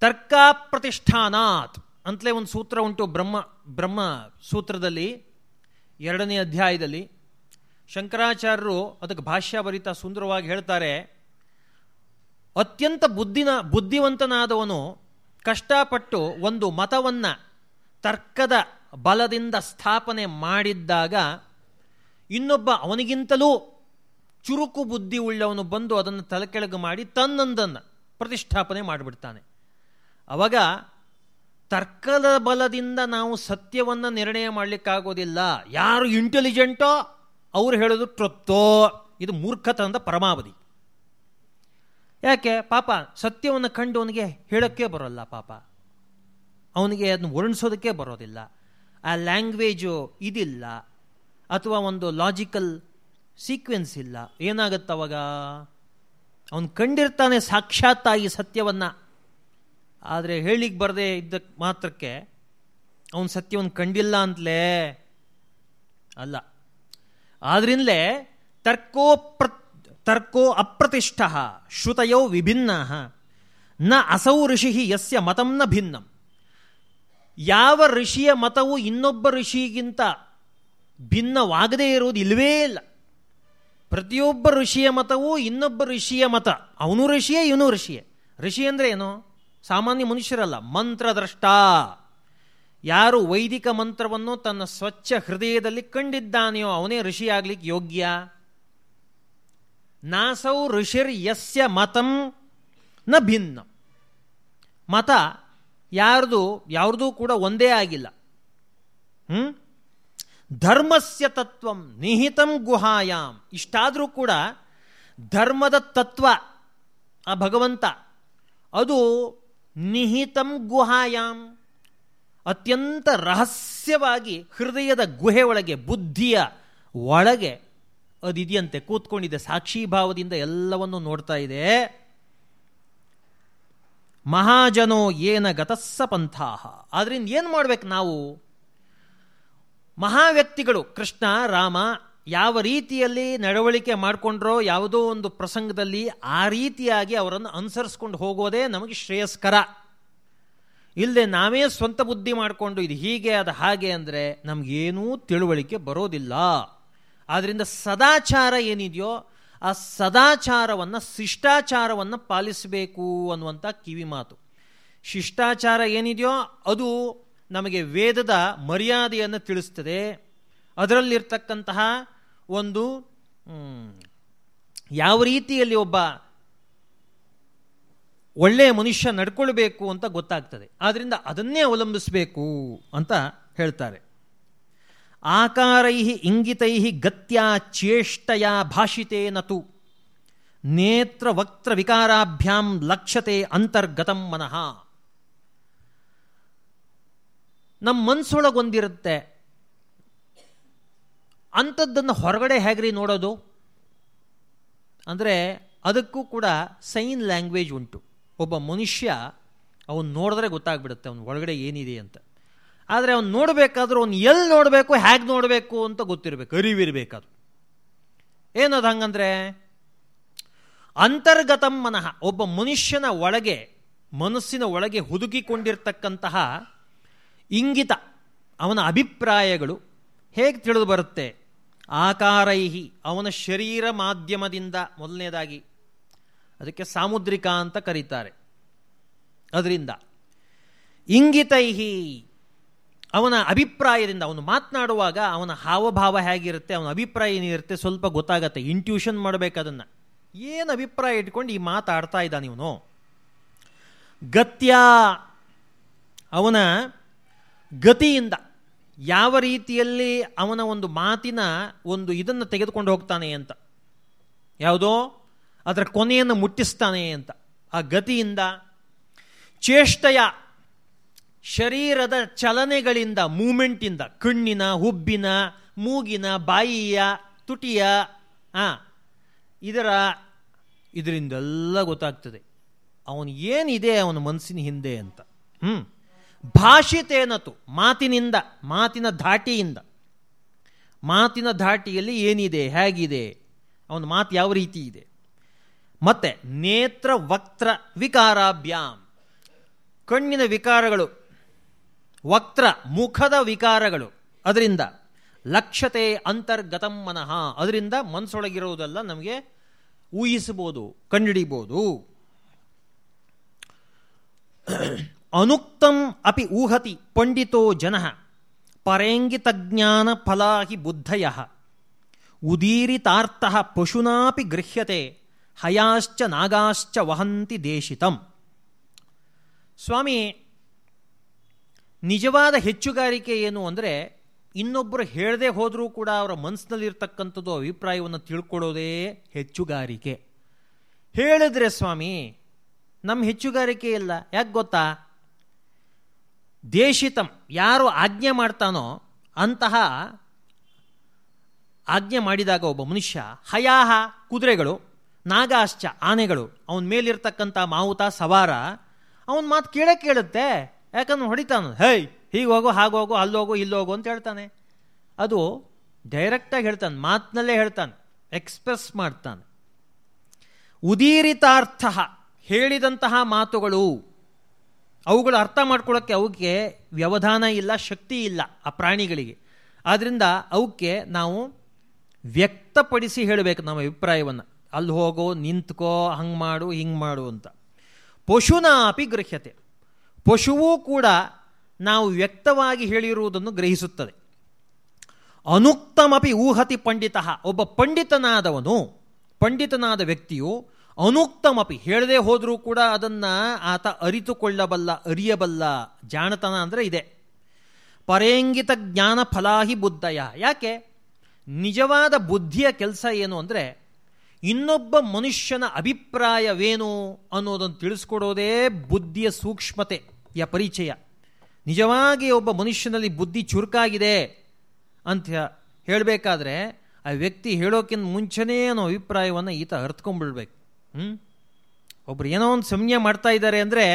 ತರ್ಕ ಪ್ರತಿಷ್ಠಾನಾತ್ ಅಂತಲೇ ಒಂದು ಸೂತ್ರ ಉಂಟು ಬ್ರಹ್ಮ ಬ್ರಹ್ಮ ಸೂತ್ರದಲ್ಲಿ, ಎರಡನೇ ಅಧ್ಯಾಯದಲ್ಲಿ. ಶಂಕರಾಚಾರ್ಯರು ಅದಕ್ಕೆ ಭಾಷ್ಯ ಸುಂದರವಾಗಿ ಹೇಳ್ತಾರೆ, ಅತ್ಯಂತ ಬುದ್ಧಿನ, ಬುದ್ಧಿವಂತನಾದವನು ಕಷ್ಟಪಟ್ಟು ಒಂದು ಮತವನ್ನು ತರ್ಕದ ಬಲದಿಂದ ಸ್ಥಾಪನೆ ಮಾಡಿದ್ದಾಗ ಇನ್ನೊಬ್ಬ ಅವನಿಗಿಂತಲೂ ಚುರುಕು ಬುದ್ಧಿ ಉಳ್ಳವನು ಬಂದು ಅದನ್ನು ತಲೆಕೆಳಗು ಮಾಡಿ ತನ್ನೊಂದನ್ನು ಪ್ರತಿಷ್ಠಾಪನೆ ಮಾಡಿಬಿಡ್ತಾನೆ. ಅವಾಗ ತರ್ಕದ ಬಲದಿಂದ ನಾವು ಸತ್ಯವನ್ನು ನಿರ್ಣಯ ಮಾಡಲಿಕ್ಕಾಗೋದಿಲ್ಲ. ಯಾರು ಇಂಟೆಲಿಜೆಂಟೋ ಅವ್ರು ಹೇಳೋದು ಟ್ರೊತ್ತೋ ಇದು ಮೂರ್ಖತನದ ಪರಮಾವಧಿ. ಯಾಕೆ? ಪಾಪ, ಸತ್ಯವನ್ನು ಕಂಡು ಅವನಿಗೆ ಹೇಳೋಕ್ಕೆ ಬರೋಲ್ಲ ಪಾಪ. ಅವನಿಗೆ ಅದನ್ನು ವರ್ಣಿಸೋದಕ್ಕೆ ಬರೋದಿಲ್ಲ. ಆ ಲ್ಯಾಂಗ್ವೇಜು ಇದಿಲ್ಲ. ಅಥವಾ ಒಂದು ಲಾಜಿಕಲ್ ಸೀಕ್ವೆನ್ಸ್ ಇಲ್ಲ. ಏನಾಗತ್ತವಾಗ ಅವನು ಕಂಡಿರ್ತಾನೆ ಸಾಕ್ಷಾತ್ ಆಗಿ ಸತ್ಯವನ್ನು. ಆದರೆ ಹೇಳಿಗೆ ಬರದೇ ಇದ್ದ ಮಾತ್ರಕ್ಕೆ ಅವನು ಸತ್ಯವನ್ನು ಕಂಡಿಲ್ಲ ಅಂತಲೇ ಅಲ್ಲ. ಆದ್ರಿಂದಲೇ ತರ್ಕೋ ಪ್ರ ತರ್ಕೋ ಅಪ್ರತಿಷ್ಠ, ಶ್ರುತಯೋ ವಿಭಿನ್ನ, ನ ಅಸೌ ಋಷಿ ಯಸ್ಯ ಮತಂ ನ ಭಿನ್ನಂ. ಯಾವ ಋಷಿಯ ಮತವು ಇನ್ನೊಬ್ಬ ಋಷಿಗಿಂತ ಭಿನ್ನವಾಗದೇ ಇರುವುದು ಇಲ್ಲವೇ ಇಲ್ಲ. ಪ್ರತಿಯೊಬ್ಬ ಋಷಿಯ ಮತವು ಇನ್ನೊಬ್ಬ ಋಷಿಯ ಮತ. ಅವನು ಋಷಿಯೇ, ಇವನು ಋಷಿಯೇ. ಋಷಿ ಅಂದರೆ ಏನು? ಸಾಮಾನ್ಯ ಮನುಷ್ಯರಲ್ಲ, ಮಂತ್ರದ್ರಷ್ಟ. ಯಾರು ವೈದಿಕ ಮಂತ್ರವನ್ನು ತನ್ನ ಸ್ವಚ್ಛ ಹೃದಯದಲ್ಲಿ ಕಂಡಿದ್ದಾನೆಯೋ ಅವನೇ ಋಷಿಯಾಗಲಿಕ್ಕೆ ಯೋಗ್ಯ? ನಾಸೌ ಋಷಿರ್ ಯಸ್ಯ ಮತಂ ನ ಭಿನ್ನ. ಮತ ಯಾರ್ದು, ಯಾರ್ದೂ ಕೂಡ ಒಂದೇ ಆಗಿಲ್ಲ. ಹ್ಞೂ ಧರ್ಮಸ್ಯ ತತ್ವಂ ನಿಹಿತಂ ಗುಹಾಯಾಮ್ ಇಷ್ಟಾದರೂ ಕೂಡ ಧರ್ಮದ ತತ್ವ, ಆ ಭಗವಂತ, ಅದು ನಿಹಿತಂ ಗುಹಾಯಾಮ್ ಅತ್ಯಂತ ರಹಸ್ಯವಾಗಿ ಹೃದಯದ ಗುಹೆ ಒಳಗೆ ಬುದ್ಧಿಯ ಒಳಗೆ ಅದಿದೆಯಂತೆ ಕೂತ್ಕೊಂಡಿದೆ ಸಾಕ್ಷೀಭಾವದಿಂದ ಎಲ್ಲವನ್ನು ನೋಡ್ತಾ ಇದೆ. ಮಹಾಜನೋ ಏನ ಗತಸ್ಸ ಪಂಥಾಹ ಆದ್ರಿಂದ ಏನು ಮಾಡ್ಬೇಕು ನಾವು? ಮಹಾವ್ಯಕ್ತಿಗಳು, ಕೃಷ್ಣ, ರಾಮ, ಯಾವ ರೀತಿಯಲ್ಲಿ ನಡವಳಿಕೆ ಮಾಡಿಕೊಂಡ್ರೋ, ಯಾವುದೋ ಒಂದು ಪ್ರಸಂಗದಲ್ಲಿ ಆ ರೀತಿಯಾಗಿ ಅವರನ್ನು ಅನುಸರಿಸ್ಕೊಂಡು ಹೋಗೋದೇ ನಮಗೆ ಶ್ರೇಯಸ್ಕರ. ಇಲ್ಲದೆ ನಾವೇ ಸ್ವಂತ ಬುದ್ಧಿ ಮಾಡಿಕೊಂಡು ಇದು ಹೀಗೆ ಅದು ಹಾಗೆ ಅಂದರೆ ನಮಗೇನೂ ತಿಳುವಳಿಕೆ ಬರೋದಿಲ್ಲ. ಆದ್ದರಿಂದ ಸದಾಚಾರ ಏನಿದೆಯೋ ಆ ಸದಾಚಾರವನ್ನು, ಶಿಷ್ಟಾಚಾರವನ್ನು ಪಾಲಿಸಬೇಕು ಅನ್ನುವಂಥ ಕಿವಿ ಮಾತು. ಶಿಷ್ಟಾಚಾರ ಏನಿದೆಯೋ ಅದು ನಮಗೆ ವೇದದ ಮರ್ಯಾದೆಯನ್ನು ತಿಳಿಸ್ತದೆ. ಅದರಲ್ಲಿರ್ತಕ್ಕಂತಹ ಒಂದು ಯಾವ ರೀತಿಯಲ್ಲಿ ಒಬ್ಬ ಒಳ್ಳೆಯ ಮನುಷ್ಯ ನಡ್ಕೊಳ್ಬೇಕು ಅಂತ ಗೊತ್ತಾಗ್ತದೆ. ಆದ್ದರಿಂದ ಅದನ್ನೇ ಅವಲಂಬಿಸಬೇಕು ಅಂತ ಹೇಳ್ತಾರೆ. ಆಕಾರೈ ಇಂಗಿತೈ ಗತ್ಯಾ ಚೇಷ್ಟಯ ಭಾಷಿತೇನತು ನೇತ್ರ ವಕ್ತ್ರ ವಿಕಾರಾಭ್ಯಾಂ ಲಕ್ಷತೆ ಅಂತರ್ಗತಂ ಮನಃ. ನಮ್ಮ ಮನಸ್ಸೊಳಗೊಂದಿರುತ್ತೆ ಅಂಥದ್ದನ್ನು ಹೊರಗಡೆ ಹೇಗ್ರಿ ನೋಡೋದು? ಅಂದರೆ ಅದಕ್ಕೂ ಕೂಡ ಸೈನ್ ಲ್ಯಾಂಗ್ವೇಜ್ ಉಂಟು. ಒಬ್ಬ ಮನುಷ್ಯ ಅವನು ನೋಡಿದ್ರೆ ಗೊತ್ತಾಗ್ಬಿಡುತ್ತೆ, ಅವನು ಒಳಗಡೆ ಏನಿದೆ ಅಂತ. ಆದರೆ ಅವನು ನೋಡಬೇಕಾದ್ರೆ ಅವ್ನು ಎಲ್ಲಿ ನೋಡಬೇಕು ಹೇಗೆ ನೋಡಬೇಕು ಅಂತ ಗೊತ್ತಿರಬೇಕು ಅರಿವಿರಬೇಕದು ಏನದು ಹಂಗಂದ್ರೆ, ಅಂತರ್ಗತಂ ಮನಃ, ಒಬ್ಬ ಮನುಷ್ಯನ ಒಳಗೆ, ಮನಸ್ಸಿನ ಒಳಗೆ ಹುದುಕಿಕೊಂಡಿರ್ತಕ್ಕಂತಹ ಇಂಗಿತ, ಅವನ ಅಭಿಪ್ರಾಯಗಳು ಹೇಗೆ ತಿಳಿದು ಬರುತ್ತೆ? ಆಕಾರೈಹಿ, ಅವನ ಶರೀರ ಮಾಧ್ಯಮದಿಂದ ಮೊದಲನೇದಾಗಿ. ಅದಕ್ಕೆ ಸಾಮುದ್ರಿಕ ಅಂತ ಕರೀತಾರೆ. ಅದರಿಂದ, ಇಂಗಿತೈಹಿ. ಅವನ ಅಭಿಪ್ರಾಯದಿಂದ ಅವನು ಮಾತನಾಡುವಾಗ ಅವನ ಹಾವಭಾವ ಹೇಗಿರುತ್ತೆ, ಅವನ ಅಭಿಪ್ರಾಯ ಏನಿರುತ್ತೆ ಸ್ವಲ್ಪ ಗೊತ್ತಾಗತ್ತೆ. ಇಂಟ್ಯೂಷನ್ ಮಾಡಬೇಕು ಅದನ್ನು. ಏನು ಅಭಿಪ್ರಾಯ ಇಟ್ಕೊಂಡು ಈ ಮಾತಾಡ್ತಾ ಇದ್ದಾನೆ ಇವನು? ಗತ್ಯ ಅವನ ಗತಿಯಿಂದ ಯಾವ ರೀತಿಯಲ್ಲಿ ಅವನ ಒಂದು ಮಾತಿನ ಒಂದು ಇದನ್ನು ತೆಗೆದುಕೊಂಡು ಹೋಗ್ತಾನೆ ಅಂತ. ಯಾವುದೋ? ಅದರ ಕೊನೆಯನ್ನು ಮುಟ್ಟಿಸ್ತಾನೆ ಅಂತ. ಆ ಗತಿಯಿಂದ, ಚೇಷ್ಟಯ ಶರೀರದ ಚಲನೆಗಳಿಂದ ಮೂಮೆಂಟಿಂದ, ಕಣ್ಣಿನ, ಹುಬ್ಬಿನ, ಮೂಗಿನ, ಬಾಯಿಯ, ತುಟಿಯ, ಆ, ಇದರ ಇದರಿಂದೆಲ್ಲ ಗೊತ್ತಾಗ್ತದೆ. ಅವನು ಏನಿದೆ ಅವನ ಮನಸ್ಸಿನ ಹಿಂದೆ ಅಂತ. ಹ್ಞೂ ಭಾಷಿತೇನತು? ಮಾತಿನಿಂದ, ಮಾತಿನ ಧಾಟಿಯಿಂದ. ಮಾತಿನ ಧಾಟಿಯಲ್ಲಿ ಏನಿದೆ, ಹೇಗಿದೆ? ಅವನ ಮಾತು ಯಾವ ರೀತಿ ಇದೆ? ಮತ್ತೆ ನೇತ್ರ ವಕ್ತ್ರ ವಿಕಾರಾಭ್ಯಾಮ್. ಕಣ್ಣಿನ ವಿಕಾರಗಳು ವಕ್ತ್ರ ಮುಖದ ವಿಕಾರಗಳು. ಅದರಿಂದ ಲಕ್ಷತೆ ಅಂತರ್ಗತಂ ಮನಃ. ಅದರಿಂದ ಮನಸ್ಸೊಳಗಿರುವುದೆಲ್ಲ ನಮಗೆ ಊಹಿಸಬಹುದು ಕಂಡುಹಿಡಿಬೋದು ಅನುಕ್ತಂ ಅಪಿ ಊಹತಿ ಪಂಡಿತೋ ಜನ ಪರೇಂಗಿತಜ್ಞಾನ ಫಲಾಹಿ ಬುದ್ಧಯ. ಉದೀರಿತಾರ್ಥ ಪಶುನಾಪಿ ಗೃಹ್ಯತೆ ಹಯಾಶ್ಚ ನಾಗಾಶ್ಚ ವಹಂತಿ ದೇಶಿತಂ. ಸ್ವಾಮಿ ನಿಜವಾದ ಹೆಚ್ಚುಗಾರಿಕೆ ಏನು ಅಂದರೆ ಇನ್ನೊಬ್ಬರು ಹೇಳದೆ ಹೋದರೂ ಕೂಡ ಅವರ ಮನಸ್ಸಿನಲ್ಲಿರ್ತಕ್ಕಂಥದ್ದು ಅಭಿಪ್ರಾಯವನ್ನು ತಿಳ್ಕೊಳ್ಳೋದೇ ಹೆಚ್ಚುಗಾರಿಕೆ. ಹೇಳಿದ್ರೆ ಸ್ವಾಮಿ ನಮ್ಮ ಹೆಚ್ಚುಗಾರಿಕೆ ಇಲ್ಲ. ಯಾಕೆ ಗೊತ್ತಾ? ದೇಶಿತಂ ಯಾರು ಆಜ್ಞೆ ಮಾಡ್ತಾನೋ ಅಂತಹ ಆಜ್ಞೆ ಮಾಡಿದಾಗ ಒಬ್ಬ ಮನುಷ್ಯ ಹಯಾಹ ಕುದುರೆಗಳು, ನಾಗಾಶ್ಚ ಆನೆಗಳು, ಅವನ ಮೇಲಿರ್ತಕ್ಕಂಥ ಮಾವುತ ಸವಾರ, ಅವನ ಮಾತು ಕೇಳೇ ಕೇಳುತ್ತೆ. ಯಾಕಂದ್ರೆ ಹೊಡಿತಾನ. ಹೇ ಹೀಗೆ ಹೋಗು, ಹಾಗೆ ಹೋಗು ಅಲ್ಲೋಗು ಇಲ್ಲೋಗು ಅಂತ ಹೇಳ್ತಾನೆ. ಅದು ಡೈರೆಕ್ಟಾಗಿ ಹೇಳ್ತಾನೆ, ಮಾತಿನಲ್ಲೇ ಹೇಳ್ತಾನೆ ಎಕ್ಸ್ಪ್ರೆಸ್ ಮಾಡ್ತಾನೆ. ಉದೀರಿತಾರ್ಥ ಹೇಳಿದಂತಹ ಮಾತುಗಳು, ಅವುಗಳು ಅರ್ಥ ಮಾಡ್ಕೊಳ್ಳೋಕ್ಕೆ ಅವಕ್ಕೆ ವ್ಯವಧಾನ ಇಲ್ಲ, ಶಕ್ತಿ ಇಲ್ಲ ಆ ಪ್ರಾಣಿಗಳಿಗೆ. ಆದ್ದರಿಂದ ಅವಕ್ಕೆ ನಾವು ವ್ಯಕ್ತಪಡಿಸಿ ಹೇಳಬೇಕು ನಮ್ಮ ಅಭಿಪ್ರಾಯವನ್ನು. ಅಲ್ಲಿ ಹೋಗೋ, ನಿಂತ್ಕೋ, ಹಂಗೆ ಮಾಡು, ಹಿಂಗೆ ಮಾಡು ಅಂತ. ಪಶುನ ಅಪಿ ಗೃಹ್ಯತೆ. ಪಶುವೂ ಕೂಡ ನಾವು ವ್ಯಕ್ತವಾಗಿ ಹೇಳಿರುವುದನ್ನು ಗ್ರಹಿಸುತ್ತದೆ. ಅನುಕ್ತಮಪಿ ಊಹತಿ ಪಂಡಿತ. ಒಬ್ಬ ಪಂಡಿತನಾದವನು, ಪಂಡಿತನಾದ ವ್ಯಕ್ತಿಯು ಅನುಕ್ತಮಪಿ, ಹೇಳದೆ ಹೋದರೂ ಕೂಡ ಅದನ್ನು ಆತ ಅರಿತುಕೊಳ್ಳಬಲ್ಲ, ಅರಿಯಬಲ್ಲ ಜಾಣತನ ಅಂದರೆ ಇದೆ. ಪರೇಂಗಿತ ಜ್ಞಾನ ಫಲಾಹಿ ಬುದ್ಧಯ. ಯಾಕೆ? ನಿಜವಾದ ಬುದ್ಧಿಯ ಕೆಲಸ ಏನು ಅಂದರೆ ಇನ್ನೊಬ್ಬ ಮನುಷ್ಯನ ಅಭಿಪ್ರಾಯವೇನು ಅನ್ನೋದನ್ನು ತಿಳಿಸ್ಕೊಡೋದೇ ಬುದ್ಧಿಯ ಸೂಕ್ಷ್ಮತೆ, ಯ ಪರಿಚಯ. ನಿಜವಾಗಿ ಒಬ್ಬ ಮನುಷ್ಯನಲ್ಲಿ ಬುದ್ಧಿ ಚುರುಕಾಗಿದೆ ಅಂತ ಹೇಳಬೇಕಾದ್ರೆ ಆ ವ್ಯಕ್ತಿ ಹೇಳೋಕ್ಕಿಂತ ಮುಂಚೆನೇ ಅನ್ನೋ ಅಭಿಪ್ರಾಯವನ್ನು ಈತ ಅರ್ಥಕೊಂಡ್ಬಿಡ್ಬೇಕು ಹ್ಞೂ ಒಬ್ರು ಏನೋ ಒಂದು ಸಮಯ ಮಾಡ್ತಾ ಇದ್ದಾರೆ ಅಂದರೆ,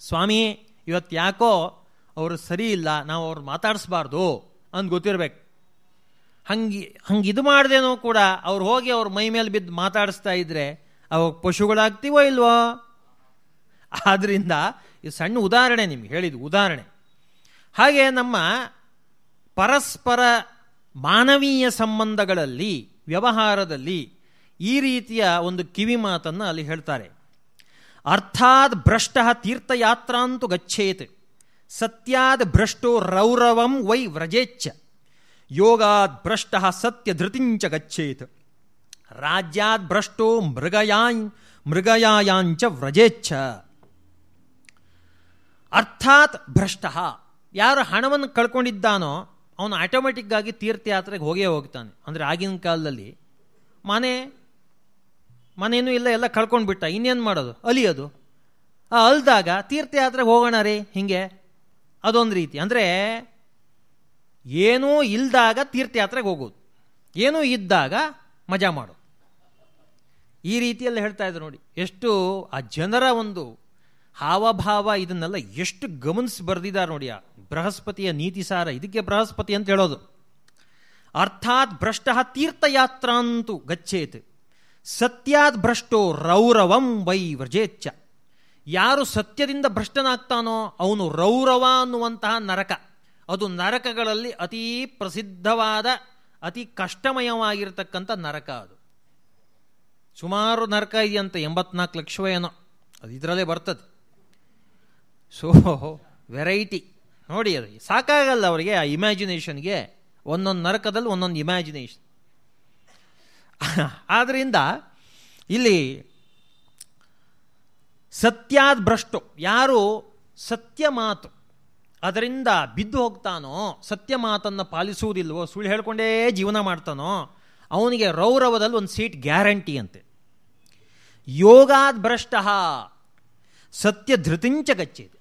ಸ್ವಾಮಿ ಇವತ್ತು ಯಾಕೋ ಅವರು ಸರಿ ಇಲ್ಲ, ನಾವು ಅವ್ರು ಮಾತಾಡಿಸ್ಬಾರ್ದು ಅಂತ ಗೊತ್ತಿರ್ಬೇಕು. ಹಂಗೆ ಹಂಗೆ ಇದು ಮಾಡ್ದೇನೋ ಕೂಡ ಅವ್ರು ಹೋಗಿ ಅವ್ರ ಮೈ ಮೇಲೆ ಬಿದ್ದು ಮಾತಾಡಿಸ್ತಾ ಇದ್ರೆ ಅವಾಗ ಪಶುಗಳಾಗ್ತೀವೋ ಇಲ್ವೋ? ಆದ್ದರಿಂದ ಇದು ಸಣ್ಣ ಉದಾಹರಣೆ ನಿಮ್ಗೆ ಹೇಳಿದ್ದು ಉದಾಹರಣೆ. ಹಾಗೆ ನಮ್ಮ ಪರಸ್ಪರ ಮಾನವೀಯ ಸಂಬಂಧಗಳಲ್ಲಿ, ವ್ಯವಹಾರದಲ್ಲಿ ಈ ರೀತಿಯ ಒಂದು ಕಿವಿ ಮಾತನ್ನು ಅಲ್ಲಿ ಹೇಳ್ತಾರೆ. ಅರ್ಥಾತ್ ಭ್ರಷ್ಟ ತೀರ್ಥಯಾತ್ರಾಂತು ಗಚ್ಚೇತ್ ಸತ್ಯಾದ್ ಭ್ರಷ್ಟೋ ರೌರವಂ ವೈ ವ್ರಜೇಚ್ಛ. ಯೋಗಾದ್ ಭ್ರಷ್ಟ ಸತ್ಯ ಧೃತಿಂಚ ಗಚ್ಚೇತ್. ರಾಜ್ಯಾದ್ ಭ್ರಷ್ಟೋ ಮೃಗಯಾಂ ಮೃಗಯಾಯಾಂಚ ವ್ರಜೇಚ್ಛ. ಅರ್ಥಾತ್ ಭ್ರಷ್ಟ. ಯಾರು ಹಣವನ್ನು ಕಳ್ಕೊಂಡಿದ್ದಾನೋ ಅವನು ಆಟೋಮೆಟಿಕ್ಕಾಗಿ ತೀರ್ಥಯಾತ್ರೆಗೆ ಹೋಗೇ ಹೋಗ್ತಾನೆ. ಅಂದರೆ ಆಗಿನ ಕಾಲದಲ್ಲಿ ಮನೆ, ಮನೇನೂ ಇಲ್ಲ, ಎಲ್ಲ ಕಳ್ಕೊಂಡ್ಬಿಟ್ಟ. ಇನ್ನೇನು ಮಾಡೋದು? ಅಲಿಯೋದು. ಆ ಅಲ್ದಾಗ ತೀರ್ಥಯಾತ್ರೆಗೆ ಹೋಗೋಣ ರೀ ಹಿಂಗೆ? ಅದೊಂದು ರೀತಿ. ಅಂದರೆ ಏನೂ ಇಲ್ದಾಗ ತೀರ್ಥಯಾತ್ರೆಗೆ ಹೋಗೋದು. ಏನೂ ಇದ್ದಾಗ ಮಜಾ ಮಾಡು ಈ ರೀತಿಯಲ್ಲಿ ಹೇಳ್ತಾ ಇದ್ರು ನೋಡಿ. ಎಷ್ಟು ಆ ಜನರ ಒಂದು ಹಾವಭಾವ ಇದನ್ನೆಲ್ಲ ಎಷ್ಟು ಗಮನಿಸಿ ಬರೆದಿದ್ದಾರೆ ನೋಡಿ ಆ ಬೃಹಸ್ಪತಿಯ ನೀತಿಸಾರ. ಇದಕ್ಕೆ ಬೃಹಸ್ಪತಿ ಅಂತ ಹೇಳೋದು. ಅರ್ಥಾತ್ ಭ್ರಷ್ಟ ತೀರ್ಥಯಾತ್ರಾಂತು ಗಚ್ಚೇತ್. ಸತ್ಯಾದ್ ಭ್ರಷ್ಟೋ ರೌರವಂ ವೈ ವ್ರಜೇಚ್ಛ. ಯಾರು ಸತ್ಯದಿಂದ ಭ್ರಷ್ಟನಾಗ್ತಾನೋ ಅವನು ರೌರವ ಅನ್ನುವಂತಹ ನರಕ. ಅದು ನರಕಗಳಲ್ಲಿ ಅತೀ ಪ್ರಸಿದ್ಧವಾದ, ಅತಿ ಕಷ್ಟಮಯವಾಗಿರ್ತಕ್ಕಂಥ ನರಕ ಅದು. ಸುಮಾರು ನರಕ ಇದೆಯಂತೆ, ಎಂಬತ್ನಾಲ್ಕು ಲಕ್ಷ ಏನೋ ಅದು ಇದರಲ್ಲೇ ಬರ್ತದೆ. ಸೊ ವೆರೈಟಿ ನೋಡಿ ಅದು, ಸಾಕಾಗಲ್ಲ ಅವರಿಗೆ ಆ ಇಮ್ಯಾಜಿನೇಷನ್ಗೆ ಒಂದೊಂದು ನರಕದಲ್ಲಿ ಒಂದೊಂದು ಇಮ್ಯಾಜಿನೇಷನ್ ಆದ್ದರಿಂದ ಇಲ್ಲಿ ಸತ್ಯಾದ ಭ್ರಷ್ಟು. ಯಾರು ಸತ್ಯ ಮಾತು? ಅದರಿಂದ ಬಿದ್ದು ಹೋಗ್ತಾನೋ, ಸತ್ಯ ಮಾತನ್ನು ಪಾಲಿಸುವುದಿಲ್ವೋ, ಸುಳ್ಳು ಹೇಳ್ಕೊಂಡೇ ಜೀವನ ಮಾಡ್ತಾನೋ, ಅವನಿಗೆ ರೌರವದಲ್ಲಿ ಒಂದು ಸೀಟ್ ಗ್ಯಾರಂಟಿ ಅಂತೆ. ಯೋಗಾದ್ ಭ್ರಷ್ಟ ಸತ್ಯ ಧೃತಿಂಚ ಗಚ್ಚಿದೆ.